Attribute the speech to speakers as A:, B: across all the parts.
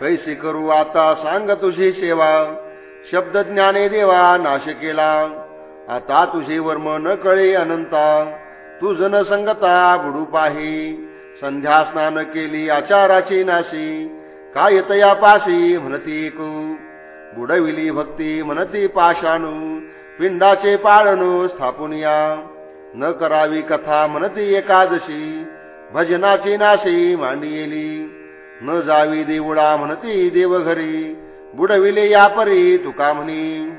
A: कैसे करू आता सांग तुझी सेवा? शब्द ज्ञाने देवा नाश केला. आता तुझे वर्म न कळे अनंता. तू जन संगता बुडू पाही संध्या स्नान केली आचाराची नाशी. काय तया पाशी म्हणती कू बुडविली भक्ती म्हणती पाषाणू. पिंडाचे पाळणू स्थापून या. न करावी कथा म्हणती एकादशी. भजनाची नाशी मांडियेली. न जावी देवळा म्हणती देवघरी. बुडविले या परी तुका म्हणी.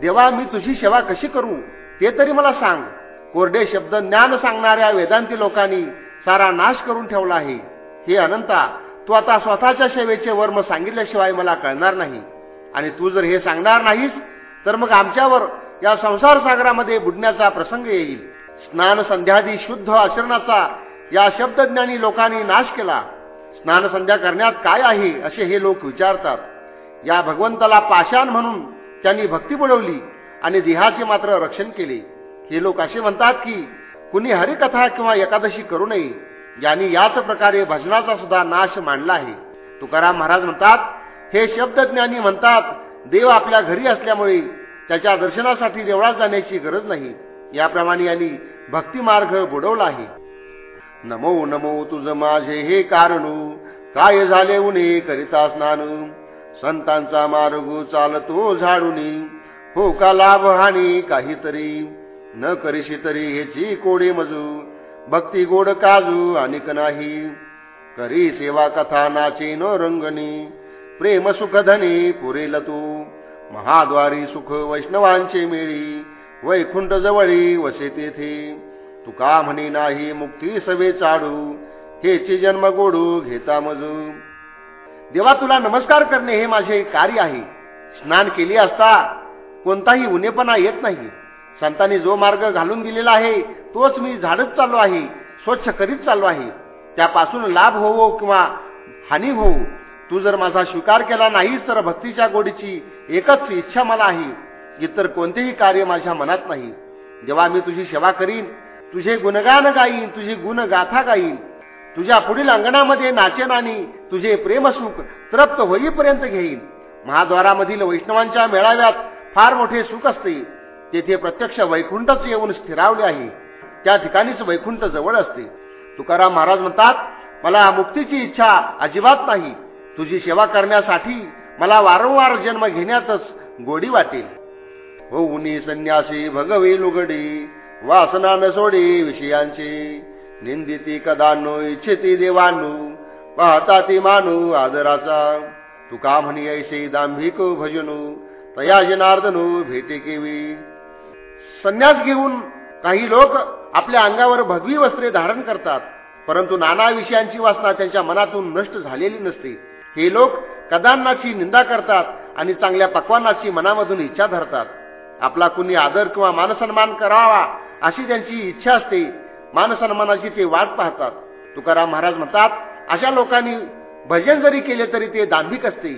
A: देवा मी तुझी सेवा कशी करू? ते तरी मला सांग. कोरडे शब्द ज्ञान सांगणाऱ्या वेदांती लोकांनी सारा नाश करून ठेवला आहे. हे अनंता तू आता स्वतःच्या सेवेचे वर्म सांगितल्याशिवाय मला कळणार नाही. आणि तू जर हे सांगणार नाहीस तर मग आमच्यावर या संसार सागरामध्ये बुडण्याचा प्रसंग येईल. स्नान संध्यादी शुद्ध आचरणाचा या शब्दज्ञानी लोकांनी नाश केला. स्नान संध्या करण्यात काय आहे असे हे लोक विचारतात. या भगवंताला पाषाण म्हणून त्यांनी भक्ती बुडवली आणि देहाचे मात्र रक्षण केले. हे लोक असे म्हणतात की कुणी हरिकथा किंवा एकादशी करू नये यांनी याच प्रकारे भजनाचा सुद्धा नाश मांडला आहे. तुकाराम महाराज म्हणतात हे शब्दज्ञानी म्हणतात देव आपल्या घरी असल्यामुळे त्याच्या दर्शनासाठी देवळात जाण्याची गरज नाही. याप्रमाणे यांनी भक्ती मार्ग बुडवला आहे. नमो नमो तुझ माझे हे कारणू. काय झाले उणे करिता स्नान? संतांचा मार्ग चालतो झाडूनी. हो का लाभ हानी काहीतरी? न करीशी तरी ह्याची कोडे मजू भक्ती गोड काजू अनिक नाही. करी सेवा कथा नाचे न रंगणी प्रेम सुख धनी पुरेल तू. महाद्वारी सुख वैष्णवांचे मिळी. वैकुंठ जवळी वसे तेथे. तुका म्हणी नाही मुक्ती सवे चाडू. हेचे जन्म गोडू घेता मजू देवा तुला नमस्कार करणे हे माझे कार्य आहे. स्नान केले असता कोणताही उन्हेपणा येत नाही. संतांनी जो मार्ग घालून दिलेला आहे तोच मी झाडत चाललो आहे स्वच्छ करीत चाललो आहे. त्यापासून लाभ होवो किंवा हानी होऊ तू जर माझा स्वीकार केला नाहीस तर भक्तीच्या गोडीची एकच इच्छा मला आहे. इतर कोणतेही कार्य माझ्या मनात नाही. जेव्हा मी तुझी सेवा करीन. तुझे गुणगान गाईन तुझी गुणगाथा गाईन. तुझ्या पुढील अंगणामध्ये नाचेन आणि तुझे प्रेमसुख तृप्त होईपर्यंत घेईन. महाद्वारामधील वैष्णवांच्या मेळाव्यात फार मोठे सुख असते. तेथे प्रत्यक्ष वैकुंठच येऊन स्थिरावले आहे. त्या ठिकाणीच वैकुंठ जवळ असते. तुकाराम महाराज म्हणतात मला मुक्तीची इच्छा अजिबात नाही. तुझी सेवा करण्यासाठी मला वारंवार जन्म घेण्यातच गोडी वाटेल. हो उनी संन्यासी भगवे लुगडी वासना न सोडे विषयांची. निंदिती कदा नो इच्छिती देवानू पाहता ती मानू आदराचा. तुका म्हणी ऐसे दांभिक भजनू तया जनार्दनू भेटे केवी. संन्यास घेऊन काही लोक आपल्या अंगावर भगवी वस्त्रे धारण करतात परंतु नाना विषयांची वासना त्यांच्या मनातून नष्ट झालेली नसते. हे लोक कदांनाची निंदा करतात आणि चांगल्या पक्वानाची मनामधून इच्छा धरतात. आपला कुणी आदर किंवा मानसन्मान करावा अशी त्यांची इच्छा असते मानसन्मानाची ते वाट पाहतात. तुकाराम महाराज म्हणतात अशा लोकांनी भजन जरी केले तरी ते दांभिक असते.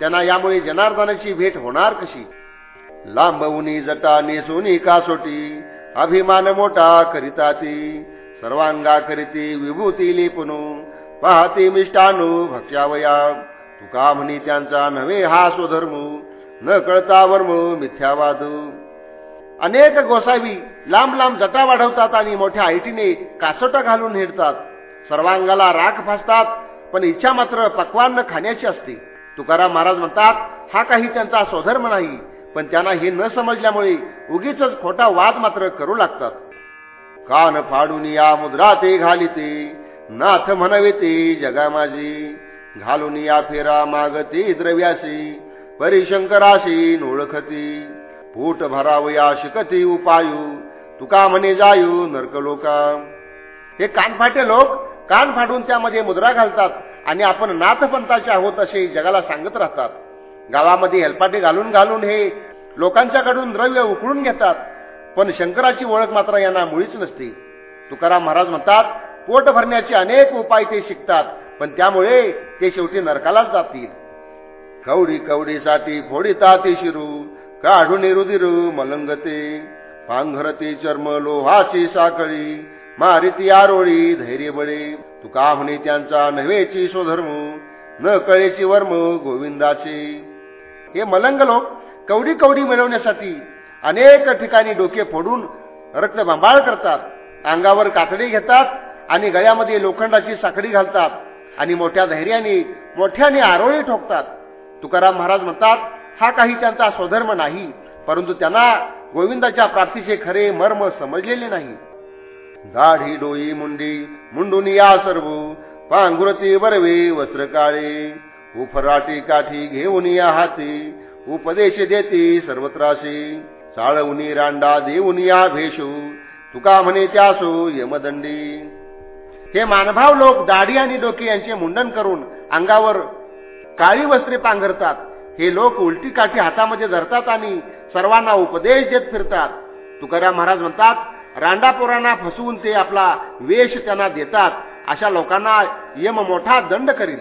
A: त्यांना यामुळे जनार्दनाची भेट होणार कशी? लांबवनी जटा नेसोनी कासोटी अभिमान मोठा करिता ती. सर्वांगा करीती विभूती लेपणू पाहती मिष्टानू भक्ष्यावया तुका म्हणी त्यांचा नव्हे हा स्वधर्म. न कळता वर्म मिथ्यावादू अनेक गोसावी लांब लांब जटा वाढवतात आणि मोठ्या आयटीने कासोटा घालून हिडतात. सर्वांगाला राख फासतात पण इच्छा मात्र पक्वान्न खाण्याची असते. तुकाराम महाराज म्हणतात हा काही त्यांचा स्वधर्म नाही पण त्यांना हे न समजल्यामुळे उगीच खोटा वाद मात्र करू लागतात. कान फाडून या मुद्रा ते घालिते नाथ म्हणवे ते जगा माझी. घालून या फेरा मागते द्रव्यासी परिशंकराशी नोळखती पोट भरावया शिकती उपायू. तुका म्हणे जायू नरक लोका. हे कानफाटे लोक कान फाडून त्यामध्ये मुद्रा घालतात आणि आपण नाथपंथाचे आहोत असे जगाला सांगत राहतात. गावामध्ये हेलपाटे घालून घालून हे लोकांच्याकडून द्रव्य उकळून घेतात पण शंकराची ओळख मात्र यांना मुळीच नसते. तुकाराम महाराज म्हणतात पोट भरण्याचे अनेक उपाय ते शिकतात पण त्यामुळे ते शेवटी नरकालाच जातील. कवडी कवडीसाठी फोडिता ते शिरू काढून रुदिरू मलंगते पांघरती चर्म लोहाची साखळी मारिती आरोळी धैर्य बळे तुका म्हणे त्यांचा नव्हेची स्वधर्म न कळेची वर्म गोविंदाचे. हे मलंग लोक कवडी कवडी मिळवण्यासाठी अनेक ठिकाणी डोके फोडून रक्तबांबाळ करतात. अंगावर कातडी घेतात आणि गळ्यामध्ये लोखंडाची साखळी घालतात आणि मोठ्या धैर्याने मोठ्याने आरोळी ठोकतात. तुकाराम महाराज म्हणतात हा काही त्यांचा स्वधर्म नाही परंतु त्यांना गोविंदाच्या प्राप्तीचे खरे मर्म समजलेले नाही. दाढी डोई मुंडी मुंडून या सर्व पांघुरती बरवे वस्त्र काळे उफराटी काठी घेऊन या हाती उपदेश देते सर्वत्राशी चाळवणी रांडा देऊन या भेशू तुका म्हणे त्यासो यमदंडी. हे मानभाव लोक दाढी आणि डोके यांचे मुंडन करून अंगावर काळी वस्त्रे पांघरतात. हे लोक उलटी काठी हातामध्ये धरतात आणि सर्वांना उपदेश देत फिरतात. तुकाराम महाराज म्हणतात रांडापोरांना फसवून ते आपला वेश त्यांना देतात. अशा लोकांना यम मोठा दंड करील.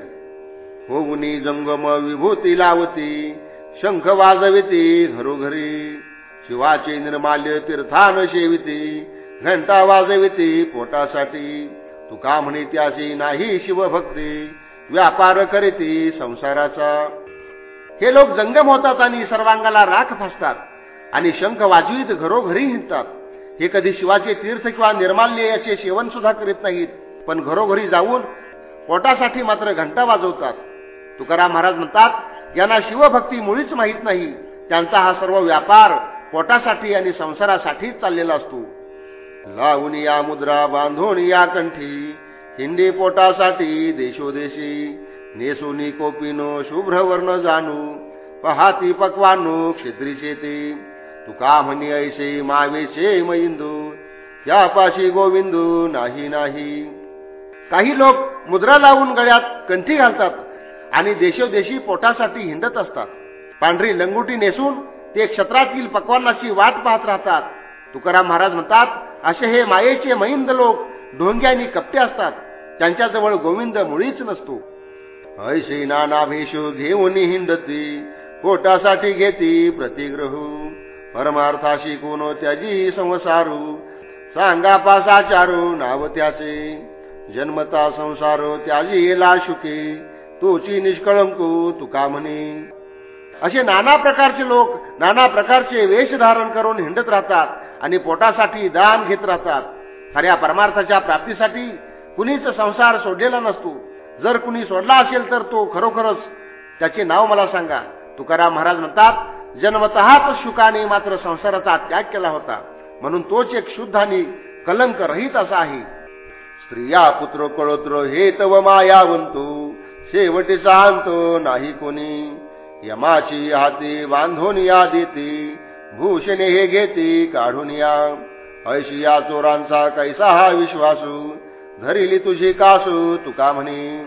A: होऊनी जंगम विभूती लावती शंख वाजविती घरोघरी शिवाचे निर्माल्य तीर्थान शेविती घंटा वाजविती पोटासाठी. तुका म्हणे त्याशी नाही शिवभक्ती व्यापार करीती संसाराचा. हे लोक जंगम होतात आणि सर्वांगाला राख फासतात आणि शंख वाजवीत घरोघरी हिंडतात. हे कधी शिवाचे तीर्थ किंवा निर्माल्य याचे सेवन सुद्धा करीत नाहीत पण घरोघरी जाऊन पोटासाठी मात्र घंटा वाजवतात. तुकाराम महाराज म्हणतात यांना शिवभक्ती मुळीच माहीत नाही. त्यांचा हा सर्व व्यापार पोटासाठी आणि संसारासाठीच चाललेला असतो. लावून या मुद्रा बांधून या कंठी हिंदी पोटासाठी देशोदेशी. नेसोनी कोपिनो शुभ्रवर्ण जाणू पहाती पक्वानो क्षेत्रीचे ते तुका म्हणी ऐसे मावेचे मैंदू या पाशी गोविंदू नाही नाही. काही लोक मुद्रा लावून गळ्यात कंठी घालतात आणि देशोदेशी पोटासाठी हिंडत असतात. पांढरी लंगुटी नेसून ते क्षेत्रातील पक्वानाची वाट पाहत राहतात. तुकाराम महाराज म्हणतात असे हे मायेचे महिंद लोक ढोंग्यानी कप्टे असतात. त्यांच्याजवळ गोविंद मुळीच नसतो. ऐशी नानाभिषु घेऊन हिंडती. पोटासाठी घेती प्रतिग्रहू. परमार्थाशी कोण त्याजी संसारू? सांगा पासाचारू नाव त्याचे. जन्मता संसार त्याजी लाशुके. तुची तोची निष्कळंकू तुका म्हणे. असे नाना प्रकारचे लोक नाना प्रकारचे वेश धारण करून हिंडत राहतात आणि पोटासाठी दान घेत राहतात. खऱ्या परमार्थाच्या प्राप्तीसाठी कुणीच संसार सोडलेला नसतो. जर कुणी सोडला असेल तर तो खरोखरच त्याचे नाव मला सांगा. तुकाराम महाराज म्हणतात जन्मतःच शुकाने मात्र संसाराचा त्याग केला होता. म्हणून तोच एक शुद्ध आणि कलंक रहित असा आहे. स्त्रिया पुत्र कळोत्र हे तव मायावंतू शेवटी सांगतो नाही कोणी. यमाची हाती बांधून या देते. भूषणे हे घेते काढून या. ऐशी या चोरांचा कैसा हा विश्वासू. धरिली तुझी कासू तुका म्हणे?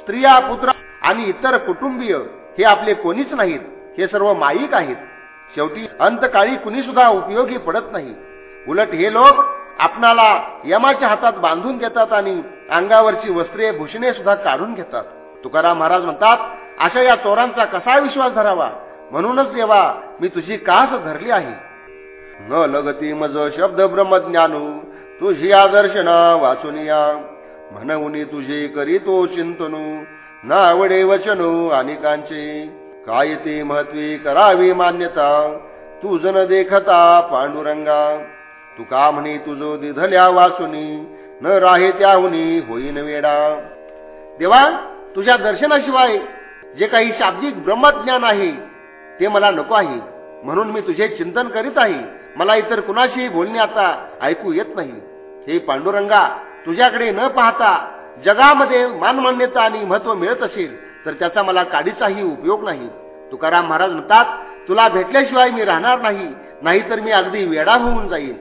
A: स्त्रिया पुत्र आणि इतर कुटुंबीय हे आपले कोणीच नाहीत. हे सर्व माईक आहेत. शेवटी अंतकाळी कुणी सुद्धा उपयोगी पडत नाही. उलट हे लोक आपणाला यमाच्या हातात बांधून घेतात आणि अंगावरची वस्त्रे भूषणे सुद्धा काढून घेतात. तुकाराम महाराज म्हणतात अशा या चोरांचा कसा विश्वास धरावा? म्हणूनच देवा मी तुझी कास धरली आहे. न लगती मज शब्द ब्रह्मज्ञानू तुझी आदर्शना वाचून या. म्हणून तुझे करीतो चिंतनू. ना आवडे वचनो अनेकांचे. काय ते महत्वी करावी मान्यता? तू न देखता पांडुरंगा. तुका म्हणे तुझो दिधल्या वाचुनी न राहे त्याहुनी होईन वेडा. देवा तुझ्या दर्शनाशिवाय जे काही शाब्दिक ब्रह्मज्ञान आहे ते मला नको आहे. म्हणून मी तुझे चिंतन करीत आहे. मला इतर कुणाशी बोलणे आता ऐकू येत नाही. हे पांडुरंगा तुझ्याकडे न पाहता जगामध्ये मानमान्यता आणि महत्त्व मिळत असेल तर त्याचा मला काडीचाही उपयोग नाही. तुकाराम महाराज म्हणतात तुला भेटल्याशिवाय मी राहणार नाही नाहीतर मी अगदी वेडा होऊन जाईल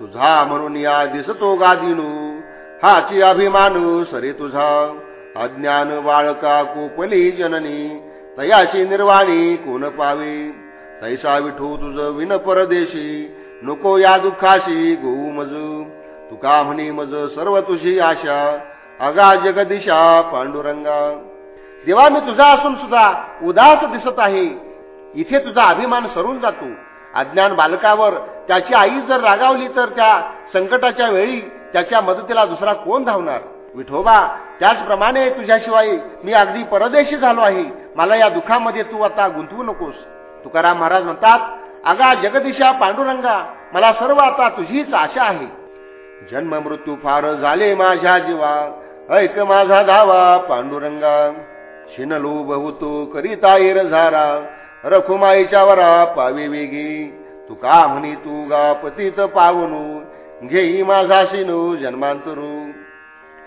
A: तुझा म्हणून या दिसतो गादिनू हाची अभिमानू सरे तुझा. अज्ञान बाळका कोपली जननी तयाची निर्वाणी कोण पावे? तैसा विठू तुझ विन परदेशी नको या दुःखाशी गोऊ मज तुका म्हणे मज सर्व तुझी आशा. अगा जगदिशा पांडुरंगा. देवा मी तुझा असून सुद्धा उदास दिसत आहे. इथे तुझा अभिमान सरून जातो. अज्ञान बालकावर त्याची आई जर रागावली तर त्या संकटाच्या वेळी त्याच्या मदतीला दुसरा कोण धावणार? विठोबा त्याचप्रमाणे तुझ्याशिवाय मी अगदी परदेशी झालो आहे. मला या दुःखामध्ये तू आता गुंतवू नकोस. तुकाराम महाराज म्हणतात अगा जगदिशा पांडुरंगा मला सर्व आता तुझीच आशा आहे. जन्म मृत्यू फार झाले माझ्या जीवा. ऐक माझा धावा पांडुरंगा. शिनलो बहुतो करिता येर झारा. रखुमाईच्या वरा पावे वेगी. तू का म्हणी तू गा पतीत पावनू? घेई माझा शिनू जन्मांतरू.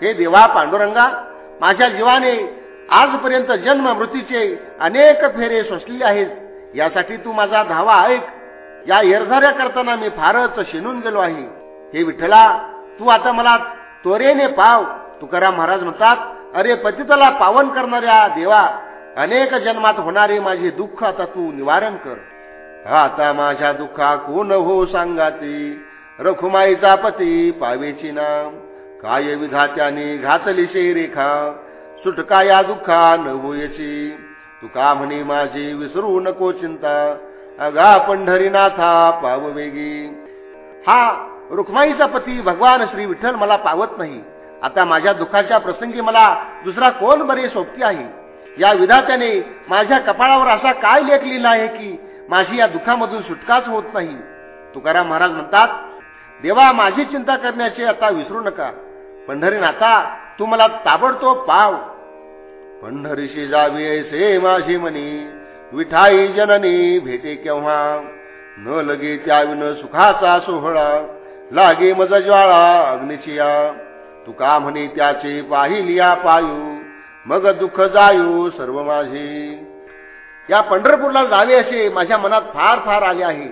A: हे देवा पांडुरंगा माझ्या जीवाने आजपर्यंत जन्म मृत्यूचे अनेक फेरे सोसलेले आहेत. यासाठी तू माझा धावा ऐक. या येरझाऱ्या करताना मी फारच शिनून गेलो आहे. हे विठ्ठला तू आता मला त्वरेने पाव. तुकाराम महाराज म्हणतात अरे पतितला पावन करणाऱ्या देवा अनेक जन्मात होणारे माझे दुःख आता तू निवारण कर. आता माझ्या दुःखा कोण हो सांगाती? रखुमाईचा पती पावेची नाम. काय विधात्याने घातली शे रेखा? सुटका या दुःखा न होयची तुका म्हणे माझी विसरू नको चिंता. अगा पंढरीनाथा पाव वेगी. हा रुक्माईचा पती भगवान श्री विठ्ठल मला पावत नाही. आता माझ्या दुःखाच्या प्रसंगी मला दुसरा कोण बरे सोबती आहे? या विधात्याने माझ्या कपाळावर असा काय लेख लिहिला आहे की माझी या दुःखामधून सुटकाच होत नाही? तुकाराम महाराज म्हणतात देवा माझी चिंता करण्याचे आता विसरू नका. पंढरीनाथा तू मला ताबडतोब पाव. पंढरीशी जावी ऐसे माझी मनी. विठाई जननी भेटे केव्हा? न लगे त्याविन सुखाचा सोहळा. लागे मज ज्वाळा अग्निचिया तुका म्हणे त्याचे पाहिलिया पायू मग दुःख जायू सर्व माझे. या पंढरपूरला जावे असे माझ्या मनात फार फार आले आहे.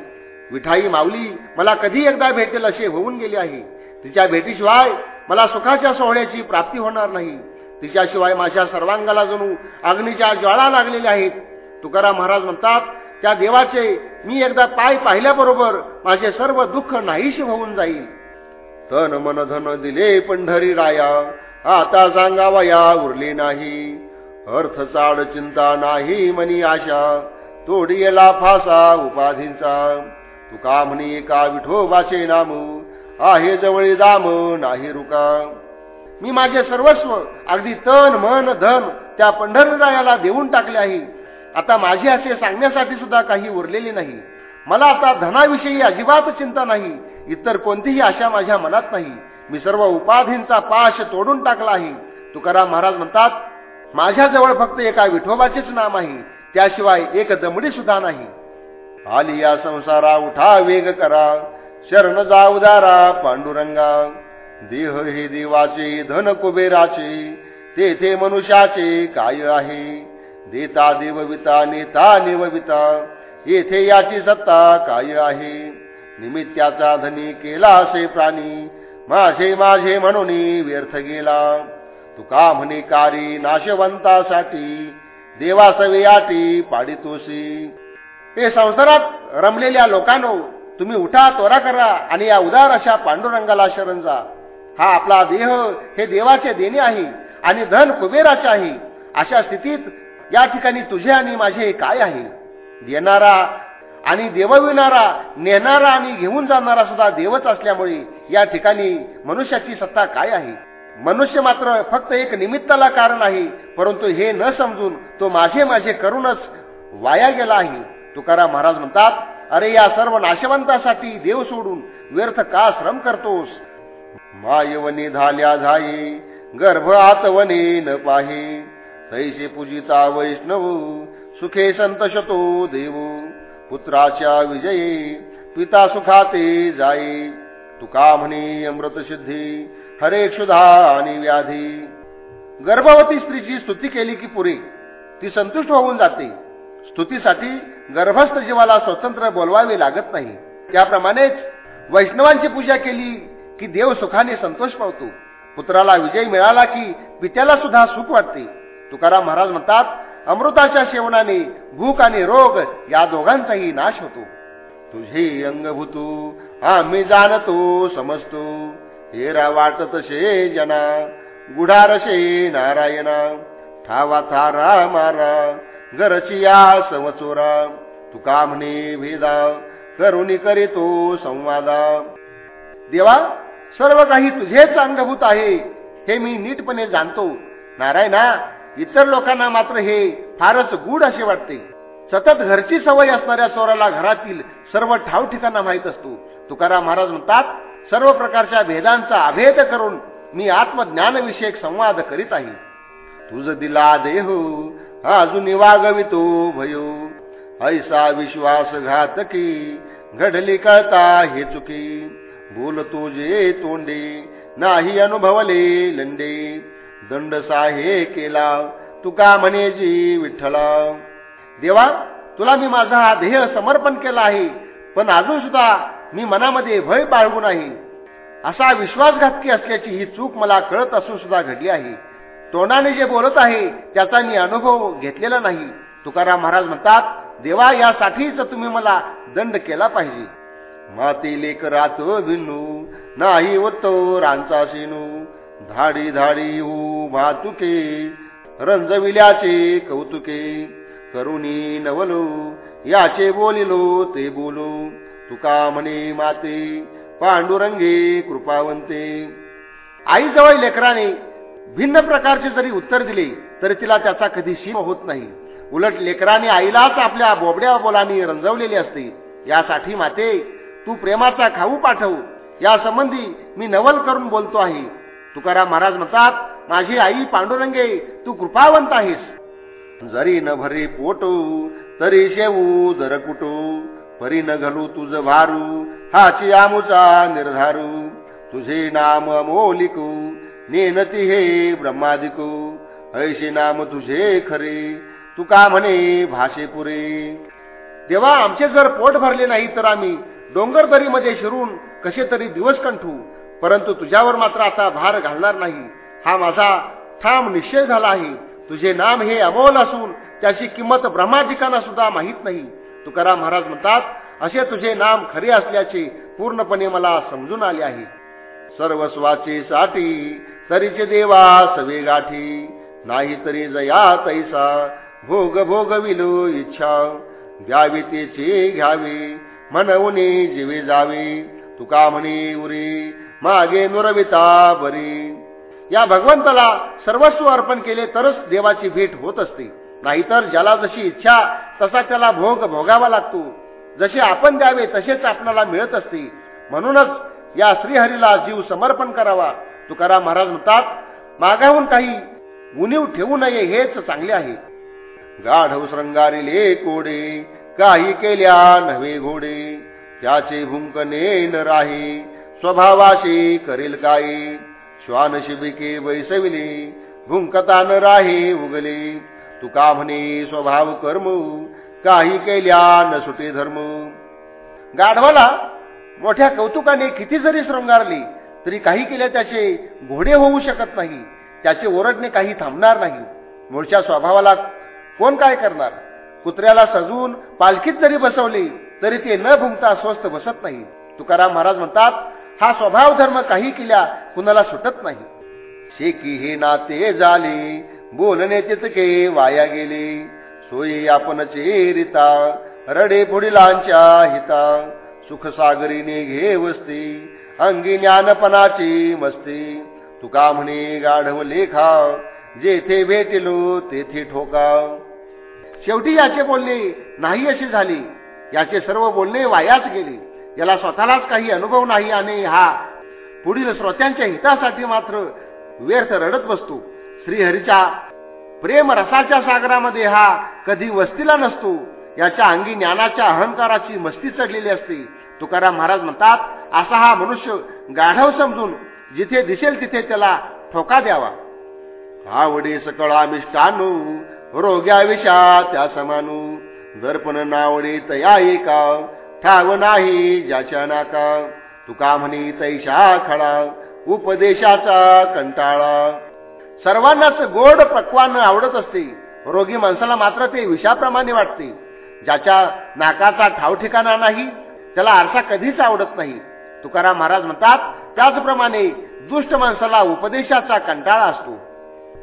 A: विठाई माऊली मला कधी एकदा भेटेल असे होऊन गेले आहे. तिच्या भेटीशिवाय मला सुखाच्या सोहळ्याची प्राप्ती होणार नाही. तिच्याशिवाय माझ्या सर्वांगाला जणू अग्नीच्या ज्वाळा लागलेल्या आहेत. तुकाराम महाराज म्हणतात त्या देवाचे मी एकदा पाय पाहिल्याबरोबर माझे सर्व दुःख नाहीशी होऊन जाईल. तन मन धन दिले पंढरी राया आता सांगावया उरले नाही. अर्थ चाड चिंता नाही मनी आशा तोडियला फासा उपाधींचा. तुका म्हणी का विठोबाचे नाम आहे जवळी दाम नाही रुका. मी माझे सर्वस्व अगदी तन मन धन त्या पंढररायाला देऊन टाकले आहे. आता माझी असे सांगण्यासाठी सुद्धा काही उरलेले नाही. मला आता धनाविषयी अजिबात चिंता नाही. इतर कोणतीही आशा माझ्या मनात नाही. मी सर्व उपाधींचा पाश तोडून टाकला आहे. तुकाराम महाराज म्हणतात माझ्याजवळ फक्त एका विठोबाचेच नाम आहे. त्याशिवाय एक दमडी सुद्धा नाही. आली या संसारा उठा वेग करा. शरण जाऊदारा पांडुरंगा. देह हे देवाचे धन कुबेराचे. तेथे मनुष्याचे काय आहे? देता देवविता नेता नेवविता येथे याची सत्ता काय आहे? निमित्याचा धनी केला असे प्राणी माझे माझे म्हणून व्यर्थ गेला. तुका म्हणे कारी नाशवंतासाठी देवासवे आटी पाडितोसी. हे संसारात रमलेल्या लोकांनो तुम्ही उठा त्वरा करा आणि या उदार अशा पांडुरंगाला शरण जा. हा आपला देह हे देवाचे देणे आहे आणि धन कुबेराचे आहे. अशा स्थितीत या ठिकाणी तुझे आणि माझे काय आहे? देणारा आणि देवविणारा नेणारा आणि घेऊन जाणारा सुद्धा देवच असल्यामुळे या ठिकाणी मनुष्याची सत्ता काय आहे? मनुष्य मात्र फक्त एक निमित्ताला कारण आहे परंतु हे न समजून तो माझे माझे करूनच वाया गेला आहे. तुकाराम महाराज म्हणतात अरे या सर्व नाशवंतासाठी देव सोडून व्यर्थ का श्रम करतोस? मायवनी झाल्या झाई गर्भ आतवने न पाहे. तैसे पूजिता वैष्णव सुखे संतशतो देव। पुत्राच्या विजयी पिता सुखाते जाई तुका म्हणे अमृत सिद्धी हरे क्षुधा आणि व्याधी। गर्भवती स्त्रीची स्तुती केली की पुरे ती संतुष्ट होऊन जाते। स्तुतीसाठी गर्भस्थ जीवाला स्वतंत्र बोलवावे लागत नाही। त्याप्रमाणेच वैष्णवांची पूजा केली की देव सुखाने संतोष पावतो। पुत्राला विजय मिळाला की पित्याला सुद्धा सुख वाटते। तुकाराम महाराज म्हणतात अमृताच्या सेवनाने भूक आणि रोग या दोघांचाही नाश होतो. तुझे अंगभूतू आम्ही जाणतो समजतो. हेरा वाटत शे जना गुढारशे नारायणा. ठावा थारा मारा गरचिया समचोरा. तुका म्हणे भेदा करुणी करीतो संवादा. देवा सर्व काही तुझेच अंगभूत आहे हे मी नीटपणे जाणतो. नारायणा इतर लोकांना मात्र हे फारच गुढ असे वाटते. सतत घरची सवय असणाऱ्या चोराला घरातील सर्व ठाव ठिकाणा माहीत असतो. तुकाराम महाराज म्हणतात सर्व प्रकारच्या भेदांचा अभेद करून मी आत्मज्ञानविषयक संवाद करीत आहे. तुझ दिला देह अजून वागवितो भयो. ऐसा विश्वास घातकी घडली कळता हे चुकी. बोलतो जे तोंडे नाही अनुभवले लंडे. दंड साहे केला. तुका म्हणे जी विठ्ठला. देवा तुला मी माझा हा देह समर्पण केला आहे पण अजून सुद्धा मी मनामध्ये भय बाळगू नाही. असा विश्वासघातकी असल्याची ही चूक मला कळत असून सुद्धा घडली आहे. तोंडाने जे बोलत आहे त्याचा मी अनुभव घेतलेला नाही. तुकाराम महाराज म्हणतात देवा यासाठीच तुम्ही मला दंड केला पाहिजे. माती लेकरात भिन्नू नाही होतो रांचा सेनू धाडी धाडी वाहतुके रंजविल्याचे कौतुके. करुणी नवलो याचे बोलिलो ते बोलू. तुका म्हणे माते पांडुरंगे कृपावंते. आईजवळ लेकराने भिन्न प्रकारचे जरी उत्तर दिले तरी तिला त्याचा कधी सीम होत नाही. उलट लेकराने आईलाच आपल्या बोबड्या बोलाने रंजवलेले असते. यासाठी माते तू प्रेमाचा खाऊ पाठव. यासंबंधी मी नवल करून बोलतो आहे. तुकाराम महाराज म्हणतात माझी आई पांडुरंगे तू कृपावंत आहेस. जरी न भरे पोटू तरी शेवू जर कुटू. परी न घालू तुझ भारू हाची आमुचा निर्धारू. तुझे नाम मोलिकू नेनती हे ब्रह्मादिकू. ऐशे नाम तुझे खरे तू का म्हणे भाषे पुरे देवा आमचे जर पोट भरले नाही तर आम्ही डोंगर दरीमध्ये शिरून कसे तरी दिवस कंठू परंतु तुझ्यावर मात्र आता भार घालणार नाही. हा माझा ठाम निश्चय झाला आहे. तुझे नाम हे अमोल असून त्याची किंमत ब्रह्माधिकांना सुद्धा माहीत नाही. तुकाराम महाराज म्हणतात असे तुझे नाम खरे असल्याचे पूर्णपणे मला समजून आले आहे. सर्वस्वाचे साठी तरीचे देवा सवे गाठी नाही तरी जया तैसा भोग भोगविलो इच्छा. द्यावी तेचे घ्यावे म्हणवणे जीवे जावे. तुका म्हणे उरी मागे नुरविता बरी. या भगवंताला सर्वस्व अर्पण केले तरच देवाची भेट होत असते. नाहीतर ज्याला जशी इच्छा तसा त्याला भोग भोगावा लागतो. जसे आपण द्यावे तसेच आपणाला मिळत असते. म्हणूनच या श्रीहरीला जीव समर्पण करावा. तुकाराम महाराज म्हणतात मागाहून काही उणीव ठेवू नये हेच चांगले आहे. गाढव श्रंगारिले कोडे काही केल्या नव्हे घोडे. त्याचे भुंकने न राही. स्वभावाशी करेल काही. श्वान शिबिके वैसविली भुंकता न राहे तुका म्हणे स्वभाव कर्म काही केल्या न सुटे धर्म. गाढवाला मोठ्या कौतुकाने किती जरी शृंगारले तरी काही केल्या त्याचे घोडे होऊ शकत नाही. त्याचे ओरडणे काही थांबणार नाही. मूळच्या स्वभावाला कोण काय करणार? कुत्र्याला सजून पालखीत जरी बसवले तरी ते न भुंकता स्वस्थ बसत नाही. तुकाराम महाराज म्हणतात हा स्वभाव धर्म काही केल्या कुणाला सुटत नाही. शेकी हे नाते झाले बोलणे तितके वाया गेले. सोयी आपण चेरिता रडे पुढिलांच्या हिता. सुखसागरीने घे वस्ती अंगी ज्ञानपणाची मस्ती. तुका म्हणे गाढव लेखा जेथे भेटलो तेथे ठोका. शेवटी याचे बोलणे नाही असे झाले. याचे सर्व बोलणे वायाच गेले. याला स्वतःलाच काही अनुभव नाही आणि हा पुढील श्रोत्यांच्या हितासाठी मात्र व्यर्थ रडत बसतो. श्रीहरीच्या प्रेम रसाच्या सागरामध्ये हा कधी वस्तीला नसतो. याच्या अंगी ज्ञानाच्या अहंकाराची मस्ती चढलेली असते. तुकाराम महाराज म्हणतात असा हा मनुष्य गाढव समजून जिथे दिसेल तिथे त्याला ठोका द्यावा. आवडे सकळा मिष्टानू रोग्या विषा त्या समानू दर्पण नावडे तया एका ठाव नाही ज्याच्या नाका. तुका म्हणी तैशा खडा उपदेशाचा कंटाळा. सर्वांनाच गोड पक्वान आवडत असते. रोगी माणसाला मात्र ते विषाप्रमाणे वाटते. ज्याच्या नाकाचा ठाव ठिकाणा नाही त्याला आरसा कधीच आवडत नाही. तुकाराम महाराज म्हणतात त्याचप्रमाणे दुष्ट माणसाला उपदेशाचा कंटाळा असतो.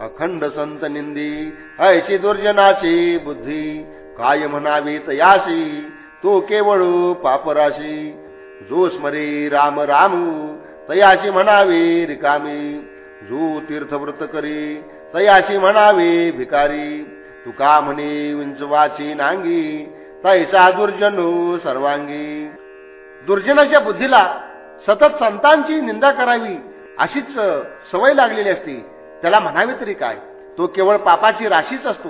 A: अखंड संत निंदी ऐशी दुर्जनाची बुद्धी काय म्हणावी तयाशी तो केवळ पापराशी. जो स्मरे राम रामू तयाशी म्हणावे रिकामी. जो तीर्थव्रत करी तयाशी म्हणावे भिकारी. तुका म्हणे उंचवाची नांगी तैसा दुर्जनो सर्वांगी. दुर्जनाच्या बुद्धीला सतत संतांची निंदा करावी अशीच सवय लागलेली असते. त्याला म्हणावे तरी काय? तो केवळ पापाची राशीच असतो.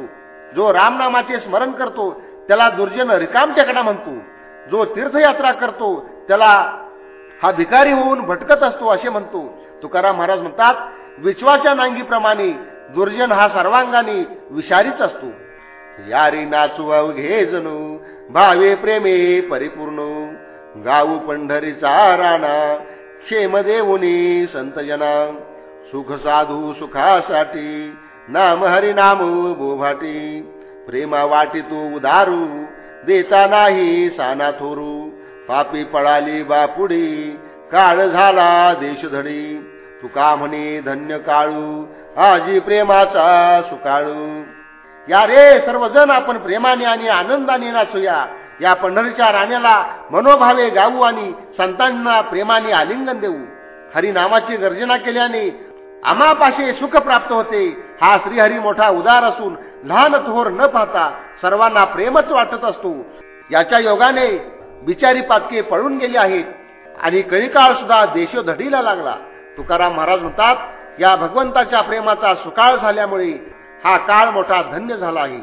A: जो रामनामाचे स्मरण करतो त्याला दुर्जन रिकामटेकडा म्हणतो. जो तीर्थयात्रा करतो त्याला हा भिकारी होऊन भटकत असतो असे म्हणतो. तुकाराम महाराज म्हणतात विश्वाच्या नांगीप्रमाणे दुर्जन हा सर्वांगाने विषारीच असतो. यारी नाचू अवघे जणू भावे प्रेमे परिपूर्ण. गाऊ पंढरीचा राणा क्षेम देऊनी संतजना सुख साधू सुखासाठी नाम हरिनाम बोभाटी. प्रेमा वाटी तू उदारू देता नाही साना थोरू. पापी पळाली बापुडी काळ झाला देशधडी. तुका म्हणे धन्य काळू आजी प्रेमाचा सुकाळू. या रे सर्वजण आपण प्रेमाने आणि आनंदाने नाचूया. या पंढरीच्या राण्याला मनोभावे गाऊ आणि संतांना प्रेमाने आलिंगन देऊ. हरिनामाची गर्जना केल्याने आमापाशी सुख प्राप्त होते. हा श्रीहरी मोठा उदार असून लहान थोर न पाहता सर्वांना प्रेमच वाटत असतो. याच्या योगाने बिचारी पातके पळून गेली आहेत आणि कळीकाळ सुद्धा देशोधडीला लागला. तुकाराम महाराज म्हणतात या भगवंताच्या प्रेमाचा सुकाळ झाल्यामुळे हा काळ मोठा धन्य झाला आहे.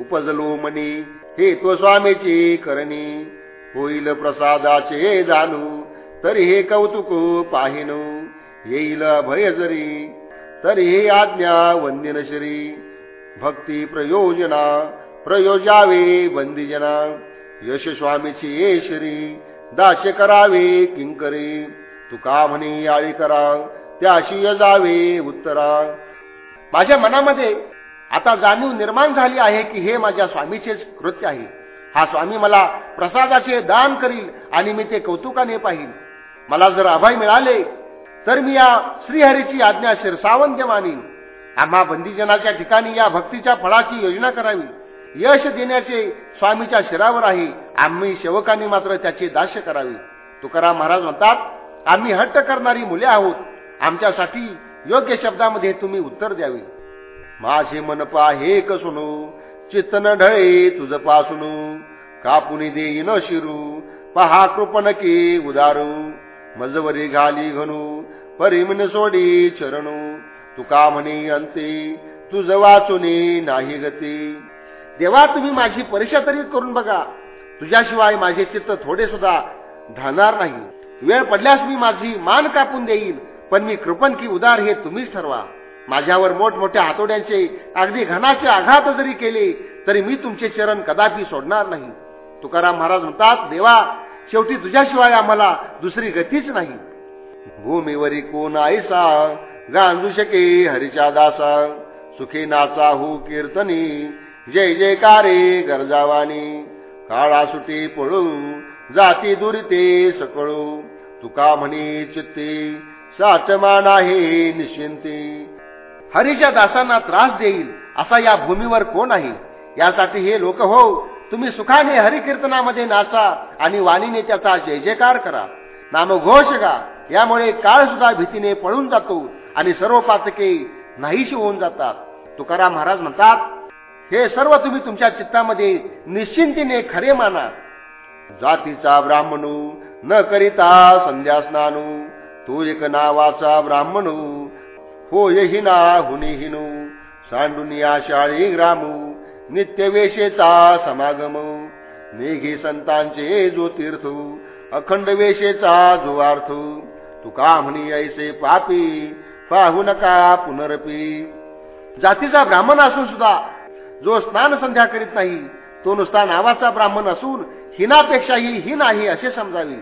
A: उपजलो मनी हे तो स्वामीची करणी. होईल प्रसादाचे जाणू तरी हे कौतुक पाहिनू. येईल भय जरी तरी हे आज्ञा वंदिन श्री भक्ती प्रयोजना प्रयोजावे बंदीजना। यश स्वामीची ये श्री दाशे करावे किंकरी। तुका म्हणे याळी करा त्याशी यजावे उत्तरा। माझ्या मनामध्ये आता जाणीव निर्माण झाली आहे की हे माझ्या स्वामीचेच कृत्य आहे. हा स्वामी मला प्रसादाचे दान करील आणि मी ते कौतुकाने पाहिल मला जर अभय मिळाले तर मी या श्रीहरीची आज्ञा शिरसावंत मानीन. आम्हा बंदीजनाच्या ठिकाणी या भक्तीच्या फळाची योजना करावी. यश देण्याचे स्वामीच्या शिरावर आहे. आम्ही सेवकांनी मात्र त्याचे दास्य करावे. तुकाराम महाराज म्हणतात आम्ही हट्ट करणारी मुले आहोत. आमच्यासाठी योग्य शब्दामध्ये तुम्ही उत्तर द्यावे. माझे मनपा हे कसुनो? चित्त न ढळे तुझपासून? कापुनी देईन शिरू? पहा कृपण के उदारू? मजवरी घाली घनू? परिमन सोडी चरणू? तुका म्हणे अंते? तुझ वाचुनी नाही गती देवा तुम्ही माझी परीक्षा तरी करून बघा. तुझ्याशिवाय माझे चित्त थोडे सुद्धा धाणार नाही. वेळ पडल्यास मी माझी मान कापून देईन पण मी कृपण की उदार हे तुम्हीच ठरवा. माझ्यावर मोठमोठ्या हातोड्यांचे अगदी घनाचे आघात जरी केले तरी मी तुमचे चरण कदापि सोडणार नाही. तुकाराम महाराज म्हणतात देवा शेवटी तुझ्याशिवाय आम्हाला दुसरी गतीच नाही. भूमीवरी कोण आईसा? गांजू शके हरिच्या दासा सुखी नाचा हो कीर्तनी जय जयकारे गरजावानी. काळा सुटी पळू जाती दुरिते सकळू. तुका म्हणी चित्ते साचमा नाही निश्चिंती हरीच्या दासांना त्रास देईल असा या भूमीवर कोण आहे? यासाठी हे लोक हो तुम्ही सुखाने हरिकीर्तनामध्ये नाचा आणि वाणीने त्याचा जय जयकार करा. नामघोष गा यामुळे काळ सुद्धा भीतीने पळून जातो. आणि सर्व पातके नाहीशी होऊन जातात. तुकाराम महाराज म्हणतात हे सर्व तुम्ही तुमच्या चित्तामध्ये निश्चिंतीने खरे माना. जातीचा ब्राह्मणू न करिता संध्या स्नानू तो एक नावाचा ब्राह्मणू हो हिना हुनी हिनू सांडुनिया शाळी ग्रामू नित्यवेशेचा समागम नेघी संतांचे जो तीर्थ अखंड वेशेचा जो अर्थ तुका म्हणी ऐसे पापी पाहू नका पुनरपी जातीचा ब्राह्मण असून सुद्धा जो स्नान संध्या करीत नाही तो नुसता नावाचा ब्राह्मण असून हिनापेक्षाही ही नाही असे समजावे.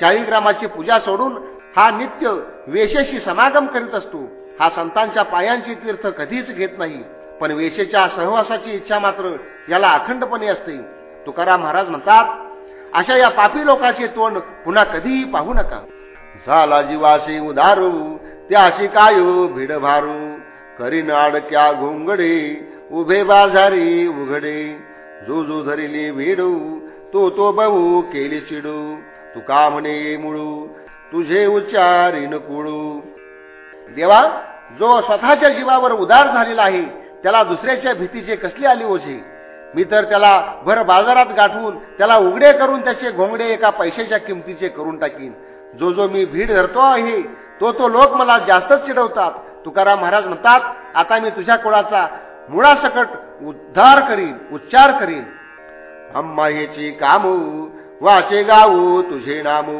A: शाळीग्रामाची पूजा सोडून हा नित्य वेशेशी समागम करीत असतो. हा संतांच्या पायांची तीर्थ कधीच घेत नाही. पण वेशेच्या सहवासाची इच्छा मात्र याला अखंडपणे असते. तुकाराम महाराज म्हणतात अशा या पापी लोकांचे तोंड पुन्हा कधीही पाहू नका. झाला जीवाशी उदारू त्याशी कायू भिडभारू भारू नाडक्या घोंगडे उभे बाजारी उघडे. जो जो धरिली भिडू तो तो बहु केली चिडू. तुका म्हणे मुळू तुझे उच्चारीन कुळू. देवा जो स्वतःच्या जीवावर उदार झालेला आहे त्याला दुसऱ्याच्या भीतीचे कसली आली ओझे? मी तर त्याला भर बाजारात गाठून त्याला उघडे करून त्याचे घोंगडे एका पैशाच्या किमतीचे करून टाकीन. जो जो मी भीड धरतो आहे तो तो लोक मला जास्तच चिडवतात. तुकाराम महाराज म्हणतात आता मी तुझ्या कुळाचा मुळासकट उद्धार करीन उच्चार करीन. अम्माहेची कामू वाचे गाऊ तुझे नामू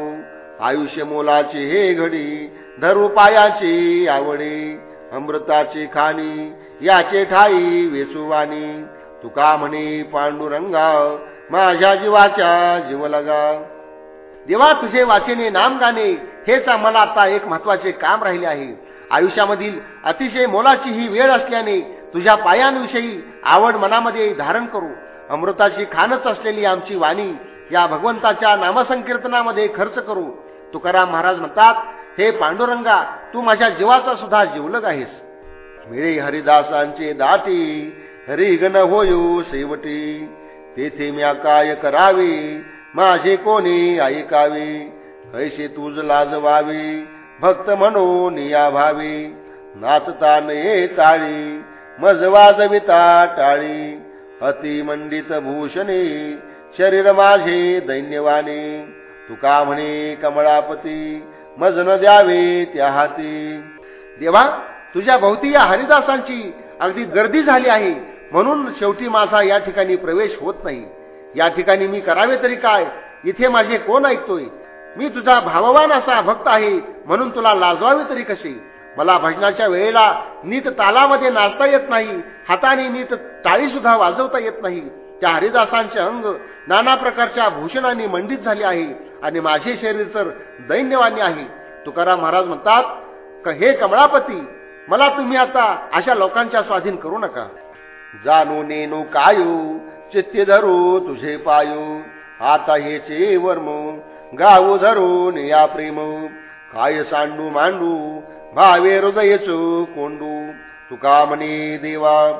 A: आयुष्य मोलाचे हे घडी धरू पायाची आवडी अमृताची खाणी याचे ठाई वेसुवाणी तुका म्हणे पांडुरंगा माझ्या जीवाच्या जीवलगा देवा तुझे वाचेने नाम गाणे हेच आम्हाला आता एक महत्त्वाचे काम राहिले आहे. आयुष्यामधील अतिशय मोलाची ही वेळ असल्याने तुझ्या पायांविषयी आवड मनामध्ये धारण करू. अमृताची खानच असलेली आमची वाणी या भगवंताच्या नामसंकीर्तनामध्ये खर्च करू. तुकाराम महाराज म्हणतात हे पांडुरंगा तू माझ्या जीवाचा सुद्धा जीवलग आहेस. मिळे हरिदासांचे दाती हरिगण होयो शेवटी. तेथे म्या काय करावे? माझे कोणी ऐकावे? कैसे तुझ लाजवावी? भक्त म्हणून या भावी. नाचता नये टाळी मज वाजविता टाळी. अति मंडित भूषणे शरीर माझे दैन्यवाने तुका म्हणे कमळापती मज न द्यावे त्या हाती. देवा तुझ्या भोवती या हरिदासांची अगदी गर्दी झाली आहे. म्हणून शेवटी माझा या ठिकाणी प्रवेश होत नाही. या ठिकाणी मी करावे तरी काय? इथे माझे कोण ऐकतोय? मी तुझा भाववान असा भक्त आहे म्हणून तुला लाजवावे तरी कसे? मला भजनाच्या वेळेला नीट तालामध्ये नाचता येत नाही हाताने नीट टाळी सुद्धा वाजवता येत नाही. त्या हरिदासांचे अंग नाना प्रकारच्या भूषणाने मंडित झाले आहे आणि माझे शरीर तर दैन्यवानी आहे. तुकाराम महाराज म्हणतात हे कमळापती मला तुम्ही आता अशा लोकांच्या स्वाधीन करू नका. जाणू नेनू कायू चित्ते धरू तुझे पायू. आता हेचे वर्म गाऊ धरून या प्रेम. काय सांडू मांडू? भावे हृदयचो कोंडू. तुका म्हणे देवा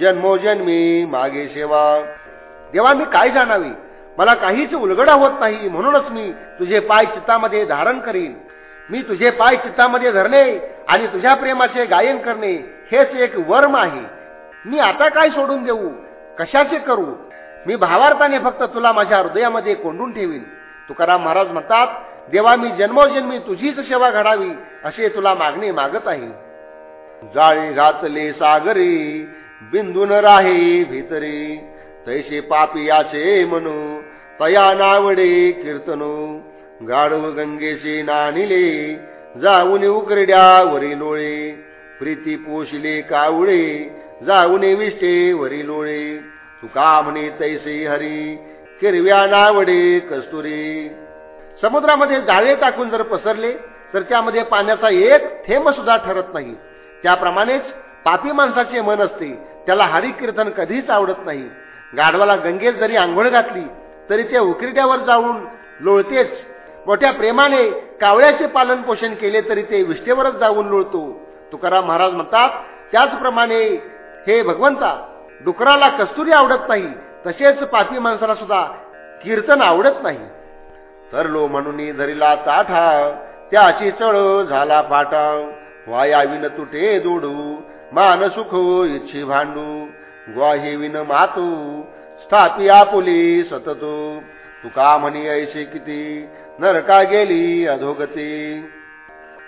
A: जन्मोजन्मी मागे सेवा. देवा मी काय जाणावी? मला काहीच उलगडा होत नाही. म्हणूनच मी तुझे पाय चित्तामध्ये धारण करीन. मी तुझे पाय चित्तामध्ये धरणे आणि तुझ्या प्रेमाचे गायन करणे हेच एक वर्म आहे. मी आता काय सोडून देऊ? कशाचे करू? मी भावार्थाने फक्त तुला माझ्या हृदयामध्ये कोंडून ठेवीन. तुकाराम महाराज म्हणतात देवा मी जन्मोजन्मी तुझीच सेवा घडावी असे तुला मागणी मागत आहे. जाळी घातले सागरी बिंदून राहे भितरी. तैसे पापियाचे म्हणू तया नावडे कीर्तनो. गाढव गंगेचे नानिले जाऊन उकरड्या वरी लोळे प्रीती पोषले कावळे जाऊने विष्टे वरी लोळे. तुका म्हणे तैसे हरी हिरव्या नावडे कस्तुरी. समुद्रामध्ये जाळे टाकून जर पसरले तर त्यामध्ये पाण्याचा एक थेंब सुद्धा ठरत नाही. त्याप्रमाणेच पापी माणसाचे मन असते त्याला हरिकीर्तन कधीच आवडत नाही. गाढवाला गंगेत जरी आंघोळ घातली तरी ते उकिरड्यावर जाऊन लोळतेच. मोठ्या प्रेमाने कावळ्याचे पालन पोषण केले तरी ते विष्ठेवरच जाऊन लोळतो. तुकाराम महाराज म्हणतात त्याचप्रमाणे हे भगवंता डुकराला कस्तुरी आवडत नाही तसेच पापी माणसाला सुद्धा कीर्तन आवडत नाही. तरलो म्हणून धरिला ताठा त्याची चळ झाला पाटा. वायाविन तुटे जोडू मान सुख इच्छी भांडू. ग्वाही विन मातू स्थापी आपुली सततो. तुका म्हणी ऐशी किती नरका गेली अधोगती.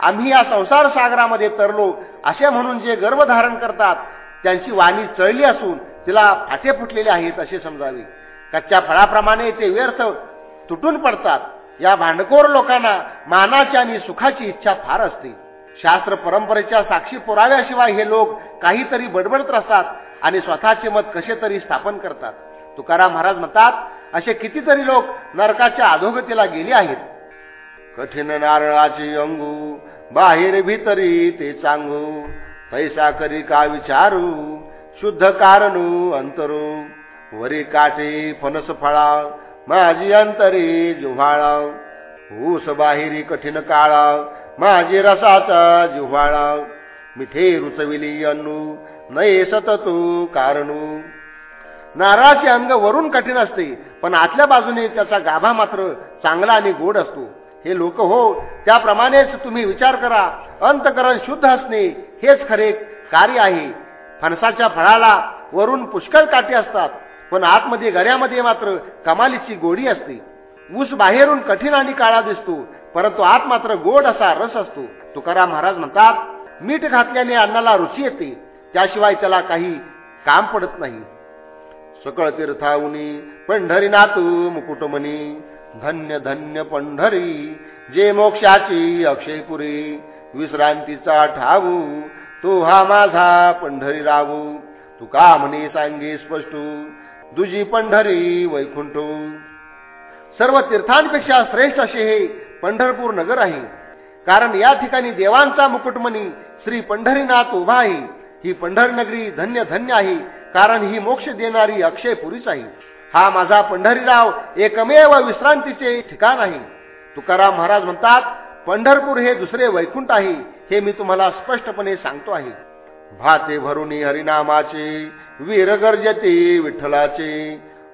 A: आम्ही या संसार सागरामध्ये तरलो असे म्हणून जे गर्भ धारण करतात त्यांची वाणी चळली असून तिला फाटे फुटलेले आहेत असे समजावे. कच्च्या फळाप्रमाणे ते व्यर्थ तुटून पडतात. या भांडखोर लोकांना मानाची आणि सुखाची इच्छा फार असते. शास्त्र परंपरेच्या साक्षी पुराव्याशिवाय हे लोक काहीतरी बडबडत असतात आणि स्वतःचे मत कसे तरी स्थापन करतात. तुकाराम महाराज म्हणतात असे कितीतरी लोक नरकाच्या अधोगतीला गेले आहेत. कठीण नारळाची अंगू बाहेर भीतरी ते चांगू. पैसा करी का विचारू? शुद्ध कारणू अंतरू. वरी काटे फणस फळा माझी अंतरी जुव्हाळा ऊस बाहेरी कठीण काळा माझी रसाचा जिव्हाळा मिठे रुचविली अन्नू नये सततू कारणू. नारळाचे अंग वरून कठीण असते पण आतल्या बाजूने त्याचा गाभा मात्र चांगला आणि गोड असतो. हे लोक हो त्याप्रमाणेच तुम्ही विचार करा. अंतकरण शुद्ध असणे हेच खरे कार्य आहे. फणसाच्या फळाला वरून पुष्कळ काटे असतात पण आतमध्ये गऱ्यामध्ये मात्र कमालीची गोडी असते. ऊस बाहेरून कठीण आणि काळा दिसतो परंतु आत मात्र गोड असा रस असतो. तुकाराम महाराज म्हणतात मीठ घातल्याने अन्नाला रुची येते. त्याशिवाय त्याला काही काम पडत नाही. सकळ तीर्थाऊनी पंढरीनाथ मुकुटमणी धन्य धन्य पंढरी जे मोक्षाची अक्षयपुरी विश्रांतीचा ठावू तो हा माझा पंढरी राहू. तू का म्हणे सांगे स्पष्ट दुजी पंढरी वैकुंठ. सर्व तीर्थांपेक्षा श्रेष्ठ असे हे पंढरपूर नगर आहे. कारण या ठिकाणी देवांचा मुकुटमणी श्री पंढरीनाथ उभा आहे. ही पंढरनगरी धन्य धन्य आहे. कारण ही मोक्ष देणारी अक्षयपुरीच आहे. हा माझा पंढरीराव एकमेव विश्रांतीचे ठिकाण आहे. तुकाराम महाराज म्हणतात पंढरपूर हे दुसरे वैकुंठ आहे हे मी तुम्हाला स्पष्टपणे सांगतो आहे. भाते भरून हरिनामाचे वीरगर्जते विठ्ठलाचे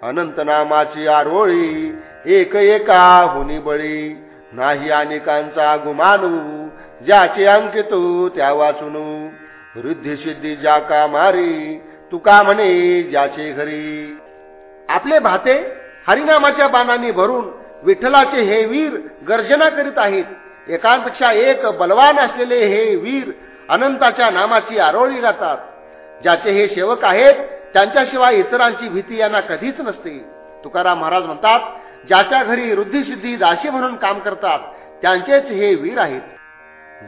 A: अनंत नामाची आरोळी एक एका हुनी बळी. नाही अनेकांचा गुमानू ज्याचे अंकितू त्या वाचून. वृद्धी सिद्धी ज्या का मारी तुका म्हणे ज्याचे घरी. आपले भाते हरिनामाच्या बाणांनी भरून विठ्ठलाचे हे वीर गर्जना करीत आहेत. एकांपेक्षा एक बलवान असलेले हे वीर अनंताच्या नामाची आरोळी जातात ज्याचे हे सेवक आहेत त्यांच्याशिवाय इतरांची भीती यांना कधीच नसते. तुकाराम महाराज म्हणतात ज्याच्या घरी रुद्धिसिद्धी दाशी म्हणून काम करतात त्यांचेच हे वीर आहेत.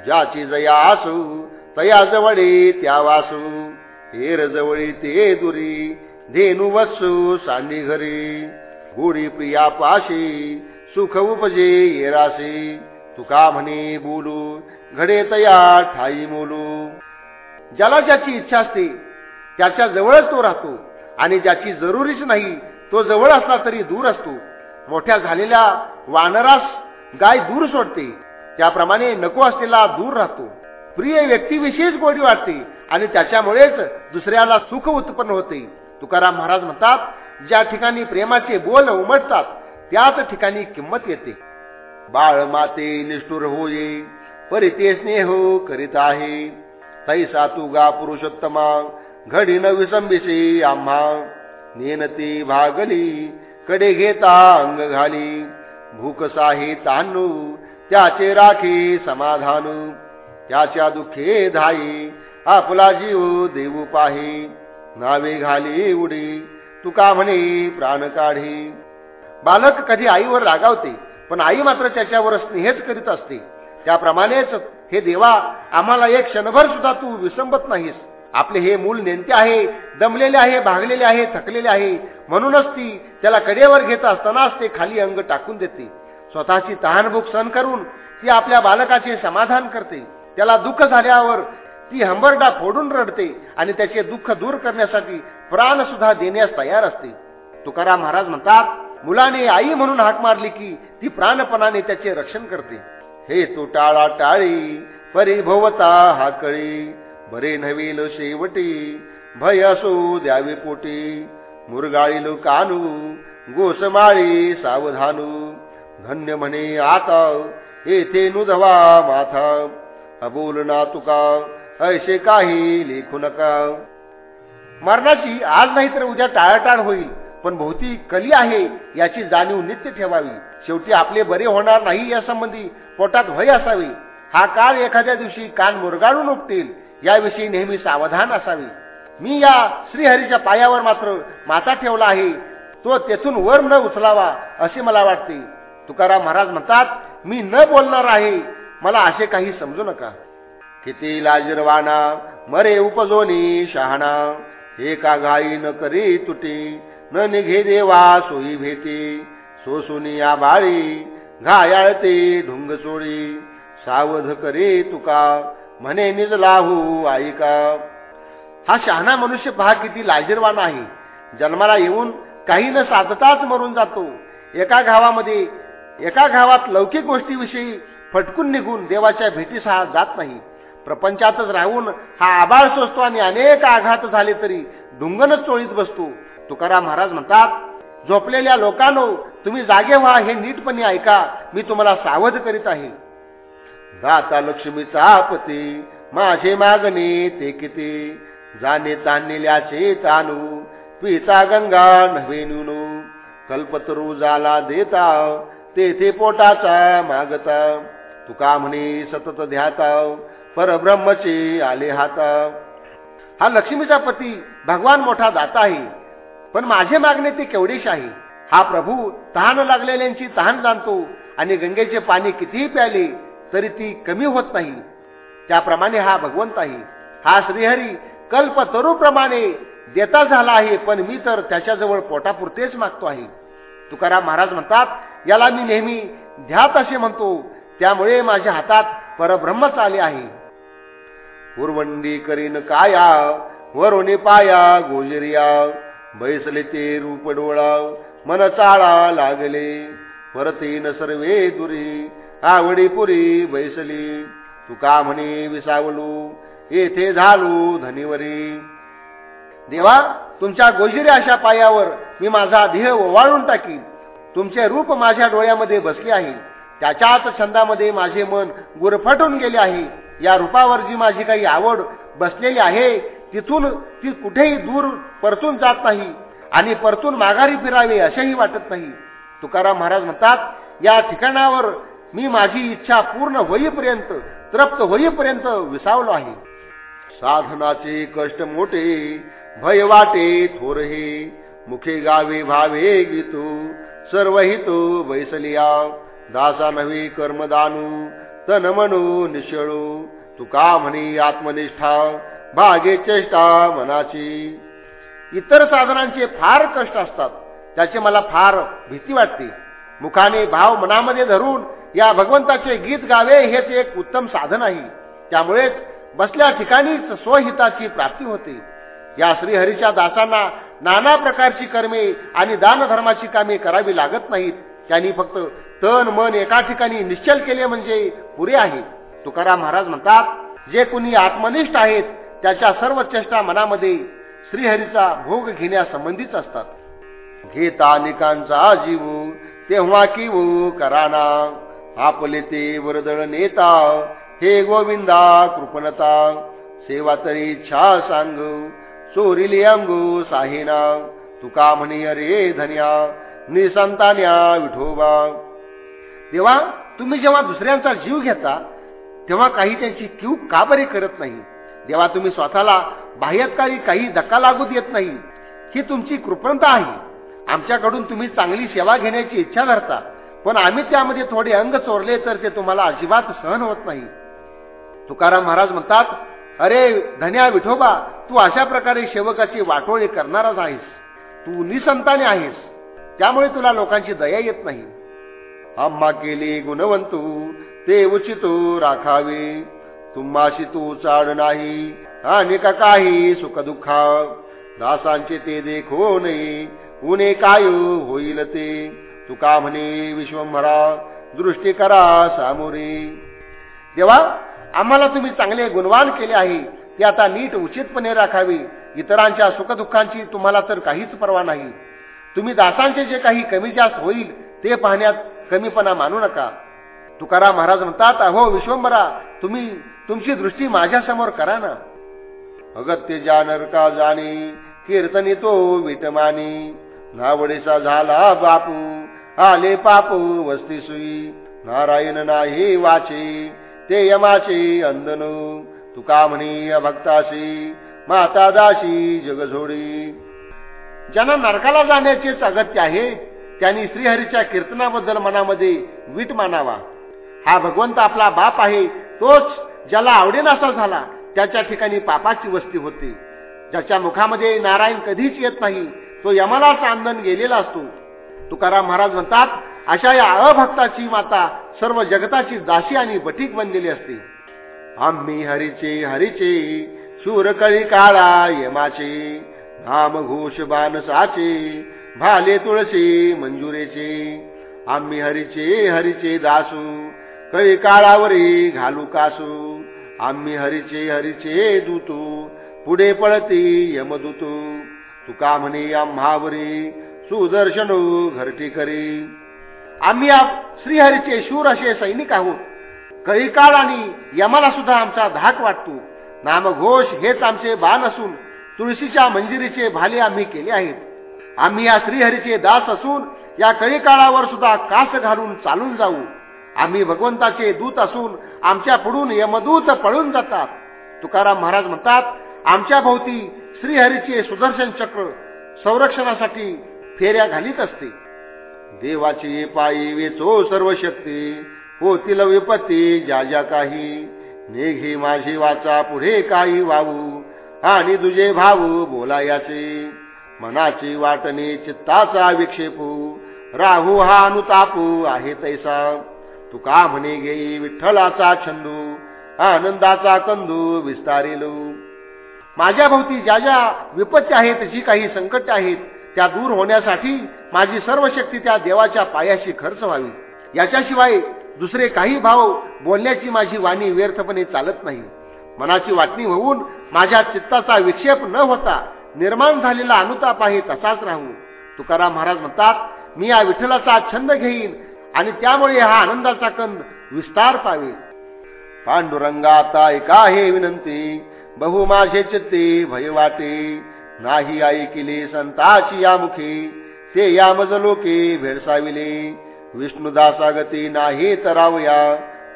A: ज्याची जया असू तया जवळे त्या वासू हेर जवळी ते दुरी धेनु वत्सू सांडी घरी. गुढी प्रिया पाशी सुख उपजे येराशी तुका म्हणे बोलू घडे तया ठाई मोलू. ज्याला ज्याची इच्छा असते त्याच्या जवळच तो राहतो. आणि ज्याची जरुरीच नाही तो जवळ असला तरी दूर असतो. मोठ्या झालेल्या वानरास गाय दूर सोडते. त्याप्रमाणे नको असलेला दूर राहतो. प्रिय व्यक्तीविषयीच गोडी वाटते आणि त्याच्यामुळेच दुसऱ्याला सुख उत्पन्न होते. तुकाराम महाराज म्हणतात ज्या ठिकाणी प्रेमाचे बोल उमटतात त्याच ठिकाणी किंमत येते. बाळ माते निष्ठुर होये परिते स्नेह करीत आहे. तैसा तुगा पुरुषोत्तमा घडी न विसंबिसे आम्हा. नेनती भागली कडे घेता अंग घाली. भूक साही तानू त्याचे राखे समाधान. त्याच्या दुखे धाई आपला जीव देऊ पाही. नावे घाली उडी. तुका म्हणे प्राण काढी? बालक कधी आईवर रागावते पण आई मात्र त्याच्यावर स्नेहच करीत असते. त्याप्रमाणेच हे देवा आम्हाला एक क्षणभर सुद्धा तू विसंबत नाहीस. आपले हे मूल नेमते आहे दमलेले आहे भागलेले आहे थकलेले आहे. म्हणूनच ती त्याला कडेवर घेत असतानाच ते खाली अंग टाकून देते. स्वतःची तहानभूक सहन करून ती आपल्या बालकाचे समाधान करते. त्याला दुःख झाल्यावर ती हंबरडा फोडून रडते आणि त्याचे दुःख दूर करण्यासाठी प्राण सुद्धा देण्यास तयार असते. तुकाराम महाराज म्हणतात मुलाने आई म्हणून हाक मारली की ती प्राणपणाने त्याचे रक्षण करते. हे तो टाळा टाळी परिभवता हाकळी बरे नवील शेवटी भय असो द्यावे पोटी मुरगाळील कानू गोसमाळी सावधानू धन्य म्हणे आता येथे नुधवा माथा अबोल ना तुका ऐसे काही लेखू नका मरणाची आज नाही तर उद्या टाळाटाळ होईल पण भोवती कली आहे याची जाणीव नित्य ठेवावी. शेवटी आपले बरे होणार नाही या संबंधी पोटात भय असावी. हा काळ एखाद्या दिवशी कान मुरगाळून उठतील याविषयी नेहमी सावधान असावे. मी या श्रीहरीच्या पायावर मात्र माता ठेवला आहे तो तेथून वर न उचलावा असे मला वाटते. तुकाराम महाराज म्हणतात मी न बोलणार आहे. मला असे काही समजू नका. किती लाजिरवाना मरे उपजोनी शहाणा. एका घाई न करी तुटी न निघे देवा सोयी भेटी. सोसुनिया बाळी घायाळते ढुंग चोळी सावध करे तुका म्हणे निज लाहू ऐका हा शहाणा मनुष्य पहा किती लाजीरवाना आहे. जन्माला येऊन काही न साधताच मरून जातो. एका गावामध्ये एका गावात लौकिक गोष्टीविषयी फटकून निघून देवाच्या भेटीस हा जात नाही. प्रपंचातच राहून हा आबाळ सोसतो आणि अनेक आघात झाले तरी डुंगनच चोळीत बसतो. तुकाराम महाराज म्हणतात झोपलेल्या लोकांनो तुम्ही जागे व्हा हे नीटपणे ऐका. मी तुम्हाला सावध करीत आहे. दाता लक्ष्मीचा पती माझे मागणे ते किती? जाणे ताणलेल्याचे तानू पिता गंगा नव्हेनुनु कल्पतरू जाला देता तेथे पोटाचा मागता. तुका म्हणे सतत ध्याता परब्रह्मचे आले हाता. हा लक्ष्मीचा पती भगवान मोठा दाता आहे पण माझे मागणे ते केवढेश आहे. हा प्रभू तहान लागलेल्यांची तहान जाणतो आणि गंगेचे पाणी कितीही प्याले तरी ती कमी होत नाही. त्याप्रमाणे हा भगवंत आहे. हा श्रीहरी कल्प तरुप्रमाणे देता झाला आहे पण मी तर त्याच्याजवळ पोटापुरतेच मागतो आहे. तुकाराम महाराज म्हणतात याला मी नेहमी ध्यात असे म्हणतो त्यामुळे माझ्या हातात परब्रह्मच आले आहे. उर्वंडी करीन काया वरुणी पाया गोजरिया. बैसले ते रूप डोळा मन चाळा लागले. परतीन सर्वे दुरी आवडी पुरी बैसली. तुका म्हणे विसावलू येथे झालू धनीवरी. देवा तुमच्या गोजिरी अशा पायावर मी माझा देह ओवाळून टाकी तुमचे रूप माझ्या डोळ्यामध्ये बसले आहे. त्याच्याच छंदामध्ये माझे मन गुरफटून गेले आहे. या रूपावर जी माझी काही आवड बसलेली आहे तिथून ती कुठेही दूर परतून जात नाही आणि परतून माघारी फिरावे असेही वाटत नाही. तुकाराम महाराज म्हणतात या ठिकाणावर मी माझी इच्छा पूर्ण होईपर्यंत तृप्त होईपर्यंत विसावलो आहे. साधनाचे कष्ट मोठे भय वाटे थोर हे मुखे गावे भावे गीतू सर्व हितो बैसलिया. दासा नवी कर्मदानू तन म्हणू निशळू. तुका म्हणी आत्मनिष्ठा? भागे चेष्टा मनाची. इतर साधनांचे फार कष्ट असतात. त्याचे मला फार भीती वाटते. मुखाने भाव मनामध्ये धरून या भगवंताचे गीत गावे हेच एक उत्तम साधन आहे. त्यामुळेच बसल्या ठिकाणीच स्वहिताची प्राप्ती होते. या श्रीहरीच्या दासांना नाना प्रकारची कर्मे आणि दानधर्माची कामे करावी लागत नाहीत. त्यांनी फक्त तन मन एका ठिकाणी निश्चल केले म्हणजे पुरे आहे. तुकाराम महाराज म्हणतात जे कुणी आत्मनिष्ठ आहेत त्याच्या सर्व चेष्टा मनामध्ये श्रीहरीचा भोग घेण्यासंबंधीच असतात. घेता निकांचा जीव तेव्हा कि कराना. आपले ते वरदळ नेता हे गोविंदा कृपणता. सेवा तरी इच्छा सांग चोरिली अंगू साहिना. तुका म्हणे अरे धन्या निसंतान्या विठोबा. तेव्हा तुम्ही जेव्हा दुसऱ्यांचा जीव घेता तेव्हा काही त्यांची क्यू का बरे करत नाही? जेव्हा तुम्ही स्वतःला बाह्यकारी काही धक्का लागू देत नाही. ही तुमची कृपणता आहे. आमच्याकडून तुम्ही चांगली सेवा घेण्याची इच्छा धरता पण आम्ही त्यामध्ये थोडे अंग चोरले तर ते तुम्हाला अजिबात सहन होत नाही. तुकाराम महाराज म्हणतात अरे धन्या विठोबा तू अशा प्रकारे सेवकाची वाटोळी करणारच आहेस. तू निसंताने आहेस. त्यामुळे तुला लोकांची दया येत नाही. आम्हा केली गुणवंतू ते उचित राखावे. तुम्हाशी तू चाड नाही आणि का काही सुख दुःखा दासांचे ते देखो नाही उणे काय होईल ते. तुका म्हणे विश्वभरा दृष्टी करा सामोरे. देवा आम्हाला तुम्ही चांगले गुणवान केले आहे ते आता नीट उचितपणे राखावे. इतरांच्या सुखदुःखांची तुम्हाला तर काहीच पर्वा नाही. तुम्ही दासांचे जे काही कमी जास्त होईल ते पाहण्यात कमीपणा मानू नका. तुकाराम महाराज म्हणतात अहो विश्वंभरा तुम्ही तुमची दृष्टी माझ्यासमोर करा ना. अगत्य जानर का जाणे कीर्तनी तो विटमानी नावडेचा झाला बापू आले पापू वस्ती सुई. नारायण नाही वाचे ते यमाचे अंदनू. तुका म्हणी भक्ताशी माता दाशी जगझोडी. ज्यांना नरकाला जाण्याचेच अगत्य आहे त्यांनी श्रीहरीच्या कीर्तनाबद्दल मनामध्ये वीट मानावा. हा भगवंत आपला बाप आहे तोच ज्याला आवडेनासा झाला त्याच्या ठिकाणी पापाची वस्ती होते. ज्याच्या मुखामध्ये नारायण कधीच येत नाही तो यमालाच आंदन गेलेला असतो. तुकाराम महाराज म्हणतात अशा या अभक्ताची माता सर्व जगताची दाशी आणि बटीक बनलेली असते. आम्ही हरीचे हरीचे सूरकळी काळा यमाचे धाम घोष बानसाचे भाले तुळशी मंजुरेचे. आम्ही हरीचे हरीचे दासू कळी काळावरी घालू कासू. आम्ही हरीचे हरीचे दूतू पुढे पळती यमदूतू. तुका म्हणे आम्हावरी सुदर्शन घरटी करी. आम्ही श्रीहरीचे शूर असे सैनिक आहोत. कळीकाळ आणि यमाला सुद्धा आमचा धाक वाटतो. नामघोष हेच आमचे बाण असून तुळशीच्या मंजिरीचे भाले आम्ही केले आहेत. आम्ही या श्रीहरीचे दास असून या कळी काळावर सुद्धा कास घालून चालून जाऊ. आम्ही भगवंताचे दूत असून आमच्या पुढून यमदूत पळून जातात. तुकाराम महाराज म्हणतात आमच्या भोवती श्रीहरीचे सुदर्शन चक्र संरक्षणासाठी फेऱ्या घालीत असते. देवाची पायी वेचो सर्व शक्ती होतील विपत्ती ज्या ज्या काही. नेघे माझी वाचा पुढे काही वाहू. आणि तुझे भाऊ बोलायाचे. मनाची वाटणे चित्ताचा विक्षेपू. राहू हा अनुतापू आहे तैसा. तुका म्हणे घेई विठ्ठलाचा छंदू. आनंदाचा कंदू विस्तारेलो. माझ्या भोवती ज्या ज्या विपत्ती आहेत जी काही संकट आहेत त्या दूर होण्यासाठी माझी सर्व शक्ती त्या देवाच्या पायाशी खर्च व्हावी. याच्याशिवाय दुसरे काही भाव बोलण्याची माझी वाणी व्यर्थपणे चालत नाही. मनाची वाटणी होऊन माझ्या चित्ताचा विक्षेप न होता निर्माण झालेला अनुताप आहे तसाच राहू. तुकाराम महाराज म्हणतात मी या विठ्ठलाचा छंद घेईन आणि त्यामुळे हा आनंदाचा कंद विस्तार पावे पांडुरंगा आता एका हे विनंती? बहु माझे चित्ते भय वाटे. नाही ऐकिले संताची या मुखे ते या मज लोके भेडसाविले. विष्णुदासागती नाही तरावया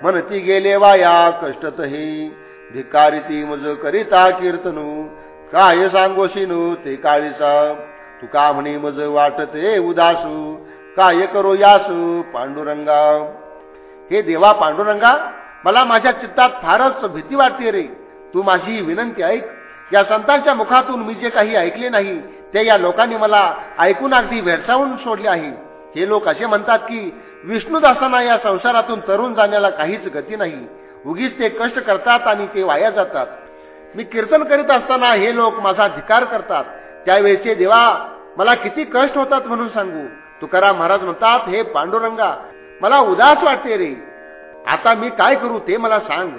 A: म्हणती गेले वाया कष्टतही. धिकारिती मज करिता कीर्तनू काय सांगोशीनू ते काळीसा? का म्हणे मज वाटते उदासू काय करो यासू पांडुरंगा? हे देवा पांडुरंगा मला माझ्या चित्तात फारच भीती वाटते रे. तू माझी विनंती ऐक. या संतांच्या मुखातून मी जे काही ऐकले नाही ते या लोकांनी मला ऐकून अगदी भेडसावून सोडले आहे. हे लोक असे म्हणतात की विष्णुदासांना या संसारातून तरुण जाण्याला काहीच गती नाही. उगीच ते कष्ट करतात आणि ते वाया जातात. मी कीर्तन करीत असताना हे लोक माझा धिकार करतात. त्यावेळेचे देवा मला किती कष्ट होतात म्हणून सांगू. तुकाराम महाराज म्हणतात हे पांडुरंगा मला उदास वाटते रे. आता मी काय करू ते मला सांग.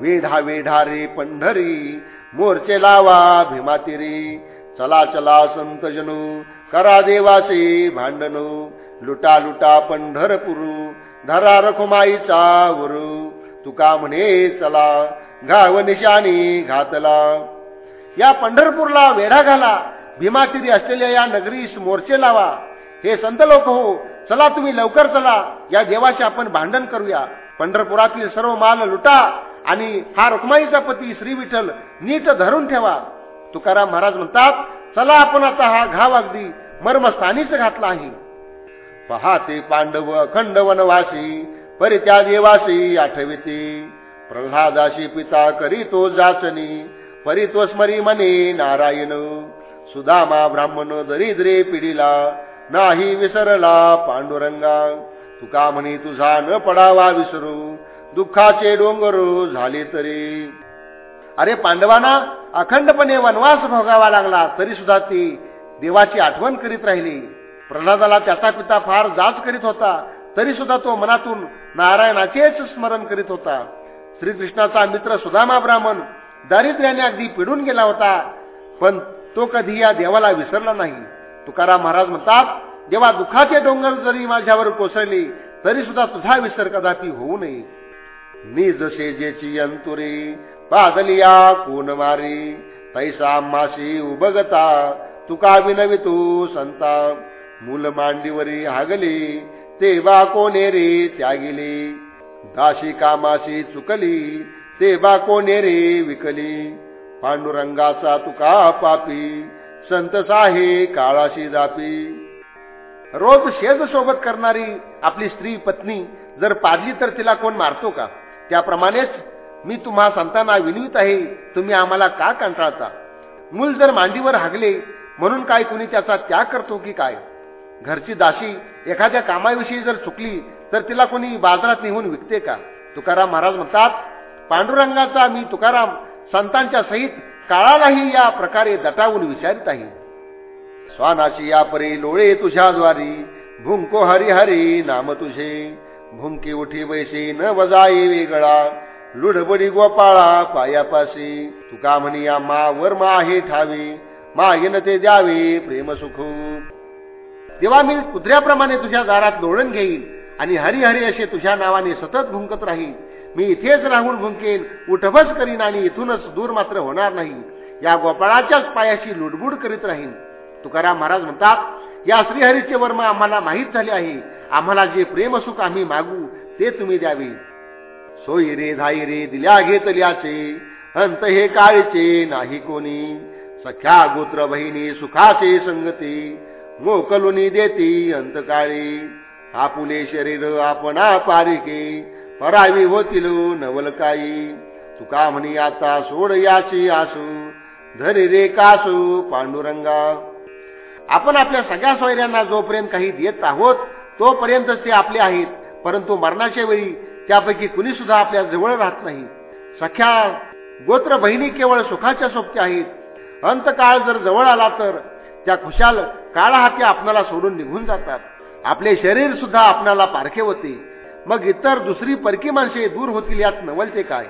A: वेढा वेढा रे पंढरी मोर्चे लावा भीमातिरी चला चला संत जनू करा देवाचे भांडणू. लुटा लुटा पंढरपुरू धरा रखुमाईचा वरू. तुका म्हणे चला. घाव निशाणी घातला. या पंढरपूरला वेढा घाला. भीमातिरी असलेल्या या नगरीस मोर्चे लावा. हे संत लोक हो चला तुम्ही लवकर चला. या देवाचे आपण भांडण करूया. पंढरपुरातील सर्व माल लुटा आणि हा रुक्माईचा पती श्री विठ्ठल नीट धरून ठेवा. तुकाराम महाराज म्हणतात चला आपण आता हा घाव अगदी मर्मस्थानीच घातला आहे. पहाते पांडव अखंड वनवासी परी त्या देवासी आठविते. प्रल्हादाशी पिता करी तो जाचनी परी तो स्मरी मने नारायण. सुदामा ब्राह्मण दरिद्रे पिढीला नाही विसरला पांडुरंगा. तुका म्हणे तुझा न पडावा विसरू दुःखाचे डोंगर झाले तरी. अरे पांडवांना अखंडपणे वनवास भोगावा लागला तरी सुद्धा ती देवाची आठवण करीत राहिली. प्रल्हादाला त्याचा पिता फार जाच करीत होता. तरी सुद्धा तो मनातून नारायणाचेच स्मरण करीत होता. श्रीकृष्णाचा मित्र सुदामा ब्राह्मण दारिद्र्याने अगदी पिढून गेला होता पण तो कधी या देवाला विसरला नाही. तुकाराम महाराज म्हणतात जेव्हा दुखाचे डोंगर जरी माझ्यावर कोसळले तरी सुद्धा तुझा विसर कदापि होऊ नये. मी जसे जेची अंतुरे पादलिया कोण मारी तैसा माशी उबगता तुका विनवितो संता. मूल मांडीवरी हागली ते बा कोणे रे त्यागिले? दाशी कामाशी चुकली तेव्हा बा कोणे रे विकली? पांडुरंगाचा तुका पापी संत साहे काळाशी जापी. रोज शेज सोबत करणारी आपली स्त्री पत्नी जर पाडली तर तिला कोण मारतो का? त्याप्रमाणेच मी तुम्हा संतांना विनवित आहे तुम्ही आम्हाला का कंटाळता? मूल जर मांडीवर हागले म्हणून काय कुणी त्याचा त्याग करतो की काय? घरची दाशी एखाद्या कामाविषयी जर चुकली तर तिला कोणी बाजारात नेहून विकते का? तुकाराम महाराज म्हणतात पांडुरंगाचा मी तुकाराम संतांच्या सहित काळालाही या प्रकारे दटावून विचारित आहे. स्वानाची या परी लोळे तुझ्याद्वारी भुंको हरी हरी नाम तुझे. भुंकी उठी वैसे न वजाई वेगळा लुडबडी गोपाळा पायापाशी. तुका म्हणी या मा वर आहे ठावी मागेन ते द्यावे प्रेम सुख तेव्हा मी कुत्र्याप्रमाणे तुझ्या दारात लोळण घेईन आणि हरिहरी असे तुझ्या नावाने सतत भुंकत राहील मी इथेच राहून भुंकेन उठबस करीन आणि इथूनच दूर मात्र होणार नाही. या गोपाळाच्याच पायाशी लुडबुड करीत राहीन. तुकाराम महाराज म्हणतात या श्रीहरीचे वर्म आम्हाला माहीत झाले आहे. आम्हाला जे प्रेमसुख आम्ही मागू ते तुम्ही द्यावे. सोयी रे धाई रे दिल्या घेतल्याचे अंत हे काळचे नाही कोणी. सख्या गोत्र बहिणी सुखाचे संगती. मोकलुनी देती अंतकाळी. आपुले शरीर आपणा पारिके परावी होतील नवलकाई. तुका म्हणी आता सोड याची आसू धरी रे कासू पांडुरंगा. आपण आपल्या सगळ्या सोयऱ्यांना जोपर्यंत काही देत आहोत तोपर्यंतच ते आपले आहेत. परंतु मरणाच्या वेळी त्यापैकी कुणी सुद्धा आपल्या जवळ राहत नाही. सख्या गोत्र बहिणी केवळ सुखाच्या सोबत्या आहेत. अंतकाळ जर जवळ आला तर त्या खुशाल काळा हाती आपणाला सोडून निघून जातात. आपले शरीर सुद्धा आपणाला पारखे होते. मग इतर दुसरी परकी माणसे दूर होतील यात नवलते काय?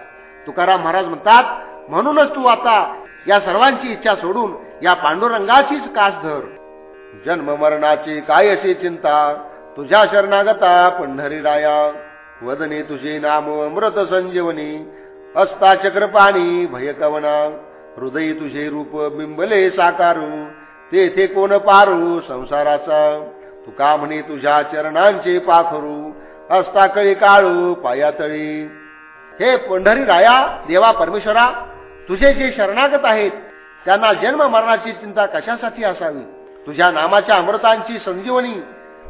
A: तुकाराम महाराज म्हणतात म्हणूनच तू आता या सर्वांची इच्छा सोडून या पांडुरंगाचीच कास धर. जन्म मरणाची काय अशी चिंता तुझ्या शरणागता पंढरी राया वदने तुझे नाम अमृत संजीवनी अस्ता चक्रपाणी भयकवना. हृदय तुझे रूप बिंबले साकारू. तेथे कोण पारू संसाराचा? तुका म्हणे तुझ्या चरणांचे पाखरू असता कळी काळू पायातळी. हे पंढरी राया देवा परमेश्वरा तुझे जे शरणागत आहेत त्यांना जन्म मरणाची चिंता कशासाठी असावी? तुझ्या नामाच्या अमृतांची संजीवनी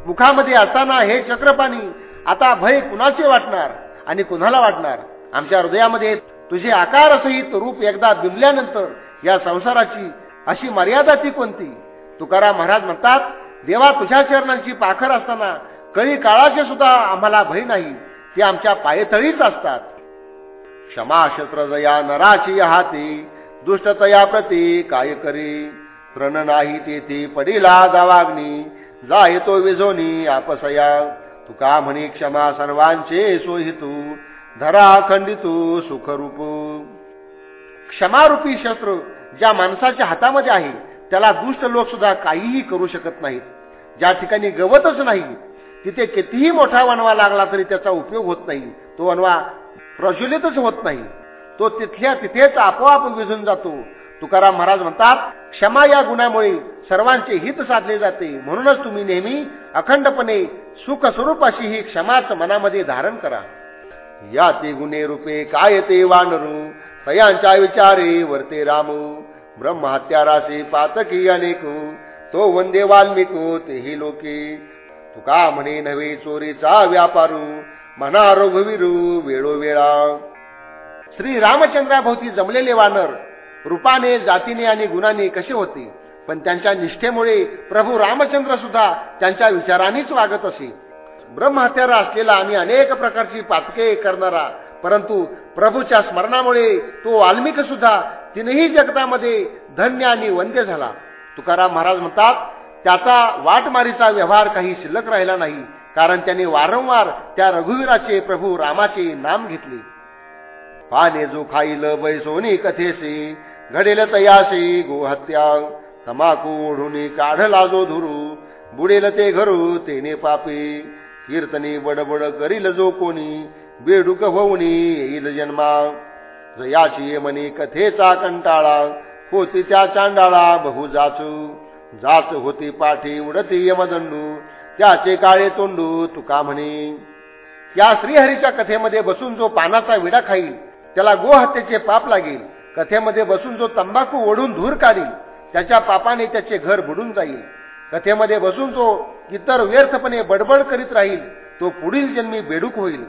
A: मुखामध्ये असताना हे चक्रपाणी आता भय कुणाचे वाटणार आणि कुणाला वाटणार? आमच्या हृदयामध्ये तुझे आकार सहित रूप एकदा बिंबल्यानंतर या संसाराची अशी मर्यादा ती कोणती? तुकाराम महाराज म्हणतात देवा तुझ्या चरणांची पाखर असताना कळी काळाचे सुद्धा आम्हाला भय नाही. ते आमच्या पायथळीच असतात. क्षमा शत्रजया नराची हाती दुष्टतया प्रती काय करी? प्रण नाही तेथे पडिला गावाग्नी जा येतो विझोनी आपसया. तुका म्हणी क्षमा सर्वांचे सोहितू धरा खंडितू सुखरूप. क्षमारूपी शत्रू ज्या माणसाच्या हातामध्ये आहे त्याला दुष्ट लोक सुद्धा काहीही करू शकत नाहीत. ज्या ठिकाणी गवतच नाही तिथे कितीही मोठा वनवा लागला तरी त्याचा उपयोग होत नाही. तो वनवा प्रज्वलितच होत नाही. तो तिथल्या तिथेच आपोआप विझून जातो. तुकाराम महाराज म्हणतात क्षमा या गुणामुळे सर्वांचे हित साधले जाते. म्हणूनच तुम्ही नेहमी अखंडपणे सुख स्वरूप अशी ही क्षमाच मनामध्ये धारण करा. या ते गुन्हे रूपे काय ते वानरू? तयांच्या विचारे वरते रामू ब्रह्महत्यारासे पातकी अनेक तो वंदे वाल्मिको तेही लोके. तुका म्हणे नव्हे चोरीचा व्यापारू म्हणा रघुवीरू वेळोवेळा. श्री रामचंद्राभोवती जमलेले वानर रूपाने जातीने आणि गुणाने कसे होते? पण त्यांच्या निष्ठेमुळे प्रभू रामचंद्र सुद्धा त्यांच्या विचारांनीच वागत असे. ब्रह्महत्यारा असलेला आणि अनेक प्रकारची पातके करणारा परंतु प्रभूच्या स्मरणामुळे तो वाल्मिक सुद्धा तीनही जगतामध्ये धन्य आणि वंद्य झाला. तुकाराम महाराज म्हणतात त्याचा वाटमारीचा व्यवहार काही शिल्लक राहिला नाही कारण त्याने वारंवार त्या रघुवीराचे प्रभू रामाचे नाम घेतले. पाने जो खाईल बैसोनी कथेसे घडेल तयासी गोहत्या तमाकू ओढून काढला जो धुरू बुडेल ते घरू तेने पापे कीर्तनी बडबड करील जो कोणी बेडूक होऊन येईल जन्मा. जयाची मनी कथेचा कंटाळा. होती त्या चांडाळा बहु जाचू. जाच होती पाठी उडती यमदंडू त्याचे काळे तोंडू तुका म्हणे. या श्रीहरीच्या कथेमध्ये बसून जो पानाचा विडा खाईल त्याला गोहत्येचे पाप लागेल. कथेमध्ये बसून जो तंबाखू ओढून धूर काढील त्याच्या पापाने त्याचे घर बुडून जाईल. कथेमध्ये बसून जो इतर व्यर्थपणे बडबड करीत राहील तो पुढील जन्मी बेडूक होईल.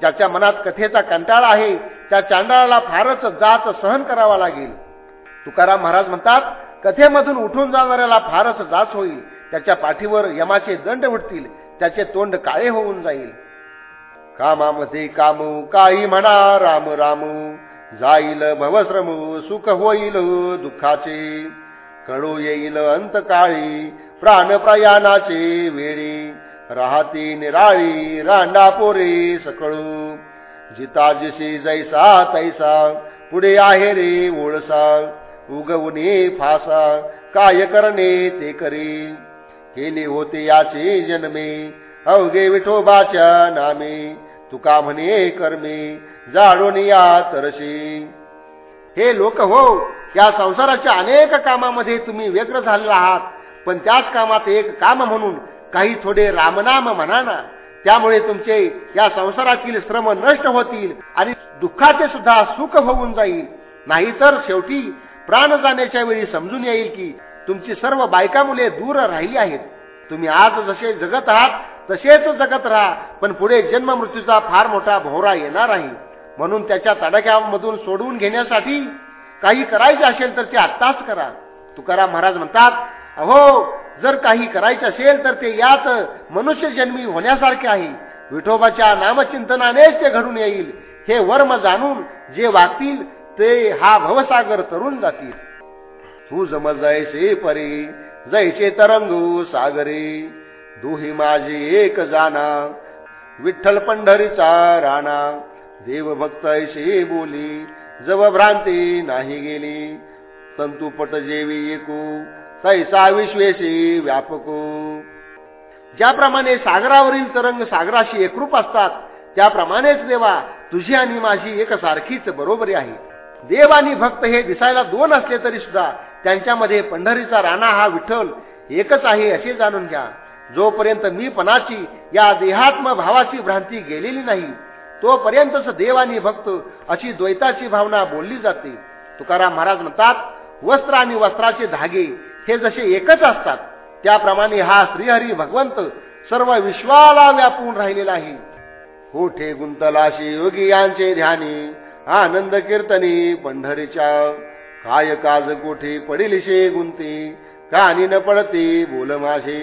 A: ज्याच्या मनात कथेचा कंटाळा आहे त्या चांडाळाला फारच जात सहन करावा लागेल. तुकाराम महाराज म्हणतात कथेमधून उठून जाणाऱ्याला फारच जाच होईल. त्याच्या पाठीवर यमाचे दंड उठतील त्याचे तोंड काळे होऊन जाईल. कामामध्ये कामू काही म्हणा राम राम. जाईल भवश्रम सुख होईल दुःखाचे. कळू येईल अंत काळी प्राण प्रयाणाचे वेळी. राहती निराळी रांडापोरी सकळू. जिता जिशी जैसा तैसा पुढे आहे रे ओळसा. उगवणे फासा काय करणे ते करी. केले होते याचे जन्मे अवघे विठोबाच्या नामे. तुका म्हणे कर्मे जाडून या तरशी. हे लोक हो या संसाराच्या अनेक कामामध्ये तुम्ही व्यग्र झालेला आहात. पण त्याच कामात एक काम म्हणून काही थोडे रामनाम म्हणा ना त्यामुळे तुमचे या संसारातील श्रम नष्ट होतील आणि दुःखाचे सुद्धा सुख होऊन जाईल. नाहीतर शेवटी प्राण जाण्याच्या वेळी समजून येईल की तुमची सर्व बायका मुले दूर राहिली आहेत. तुम्ही आज जसे जगत आहात तसेच जगत राहा पण पुढे जन्म मृत्यूचा फार मोठा भोवरा येणार आहे. म्हणून त्याच्या तडाख्यामधून सोडवून घेण्यासाठी काही करायचे असेल तर ते आत्ताच करा. तुकाराम महाराज म्हणतात अहो जर काही करायचे असेल तर ते याच मनुष्य जन्मी होण्यासारखे आहे. विठोबाच्या नामचिंतनानेच ते घडून येईल. हे वर्म जाणून जे वागतील ते हा भवसागर तरुण जातील. तू जमल जायचे परी जायचे तरंगू सागरे. दुही माझी एक जाना विठ्ठल पंढरीचा राणा. देवभक्त ऐशी बोली जव भ्रांती नाही गेली संतुपट जेवी एकू. तैसा विश्वेशी व्यापको. ज्याप्रमाणे सागरावरील तरंग सागराशी एकरूप असतात त्याप्रमाणेच देवा तुझी आणि माझी एकसारखीच बरोबरी आहे. देव आणि भक्त हे दिसायला दोन असले तरी सुद्धा त्यांच्यामध्ये पंढरीचा राणा हा विठ्ठल एकच आहे असे जाणून घ्या. जोपर्यंत मी पणाची या देहात्म भावाची भ्रांती गेलेली नाही तोपर्यंतच देव आणि भक्त अशी द्वैताची भावना बोलली जाते. तुकाराम महाराज म्हणतात वस्त्र आणि वस्त्राचे धागे हे जसे एकच असतात त्याप्रमाणे हा श्रीहरी भगवंत सर्व विश्वाला व्यापून राहिलेला आहे. कोठे गुंतलाशी योगी यांचे ध्यानी आनंद कीर्तनी पंढरीच्या काय काज कोठे पडिलिशे गुंती कानी न पडते बोल माझे.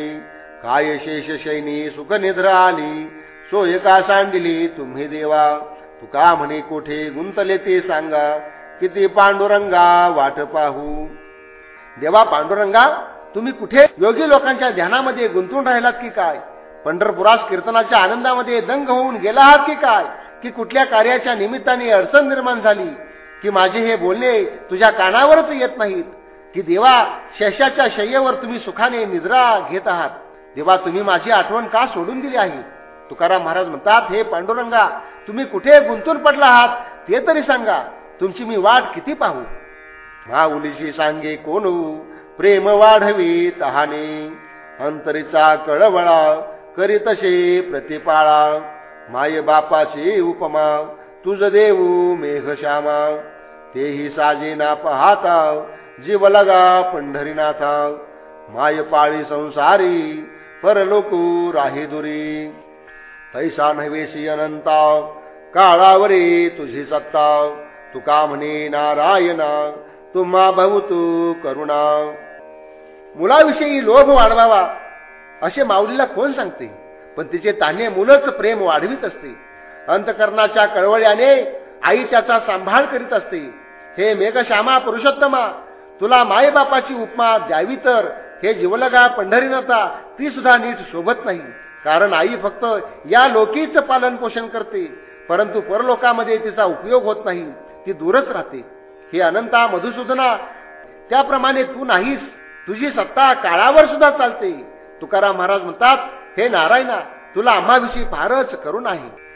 A: काय शेष शैनी सुख निद्र आली सोय का सांडिली तुम्ही देवा. तुका म्हणे कोठे गुंतले ते सांगा किती पांडुरंगा वाट पाहू. देवा पांडुरंगा तुम्ही कुठे? योगी लोकांच्या ध्यानामध्ये गुंतून राहिलात की काय? पंढरपुरास कीर्तनाच्या आनंदामध्ये दंग होऊन गेला आहात की काय? की कुठल्या कार्याच्या निमित्ताने अडचण निर्माण झाली? की माझे हे बोलणे तुझ्या कानावरच येत नाहीत? की देवा शेषाच्या शय्येवर तुम्ही सुखाने निद्रा घेत आहात? देवा तुम्ही माझी आठवण का सोडून दिली आहे? तुकाराम महाराज म्हणतात हे पांडुरंगा तुम्ही कुठे गुंतून पडला आहात? ते तरी सांगा. तुमची मी वाट किती पाहू? माऊलीशी सांगे कोणू? प्रेम वाढवी तहाने. अंतरीचा कळवळा करी तसे प्रतिपाळा. माय बापाची उपमा तुझ देऊ मेघश्यामा तेही साजेना पाहता जीव लगा पंढरीनाथा. माय पाळी संसारी परलोकू राही दुरी. पैसा नव्हेसी अनंता काळावरी तुझी सत्ता. तुका म्हणे नारायणा तुम्हा भवतू करुणा. मुलाविषयी लोभ वाढवावा असे माऊलीला कोण सांगते. पण तिचे ताने मुलंच प्रेम वाढवीत असते. अंतकरणाच्या कळवळ्याने आई त्याचा सांभाळ करीत असते. हे मेघश्यामा पुरुषोत्तमा तुला मायबापाची उपमा द्यावी तर. हे जीवलगा पंढरीनाथा ती सुद्धा नीट शोभत नाही. कारण आई फक्त या लोकीच पालन पोषण करते. परंतु परलोकामध्ये तिचा उपयोग होत नाही. ती दूरच राहते. हे अनंता मधुसूदना. त्याप्रमाणे तू नाहीस. तुझी सत्ता काळावर सुद्धा चालते. तुकाराम महाराज म्हणतात हे नारायणा तुला आम्हाविषयी फारच करून आहे.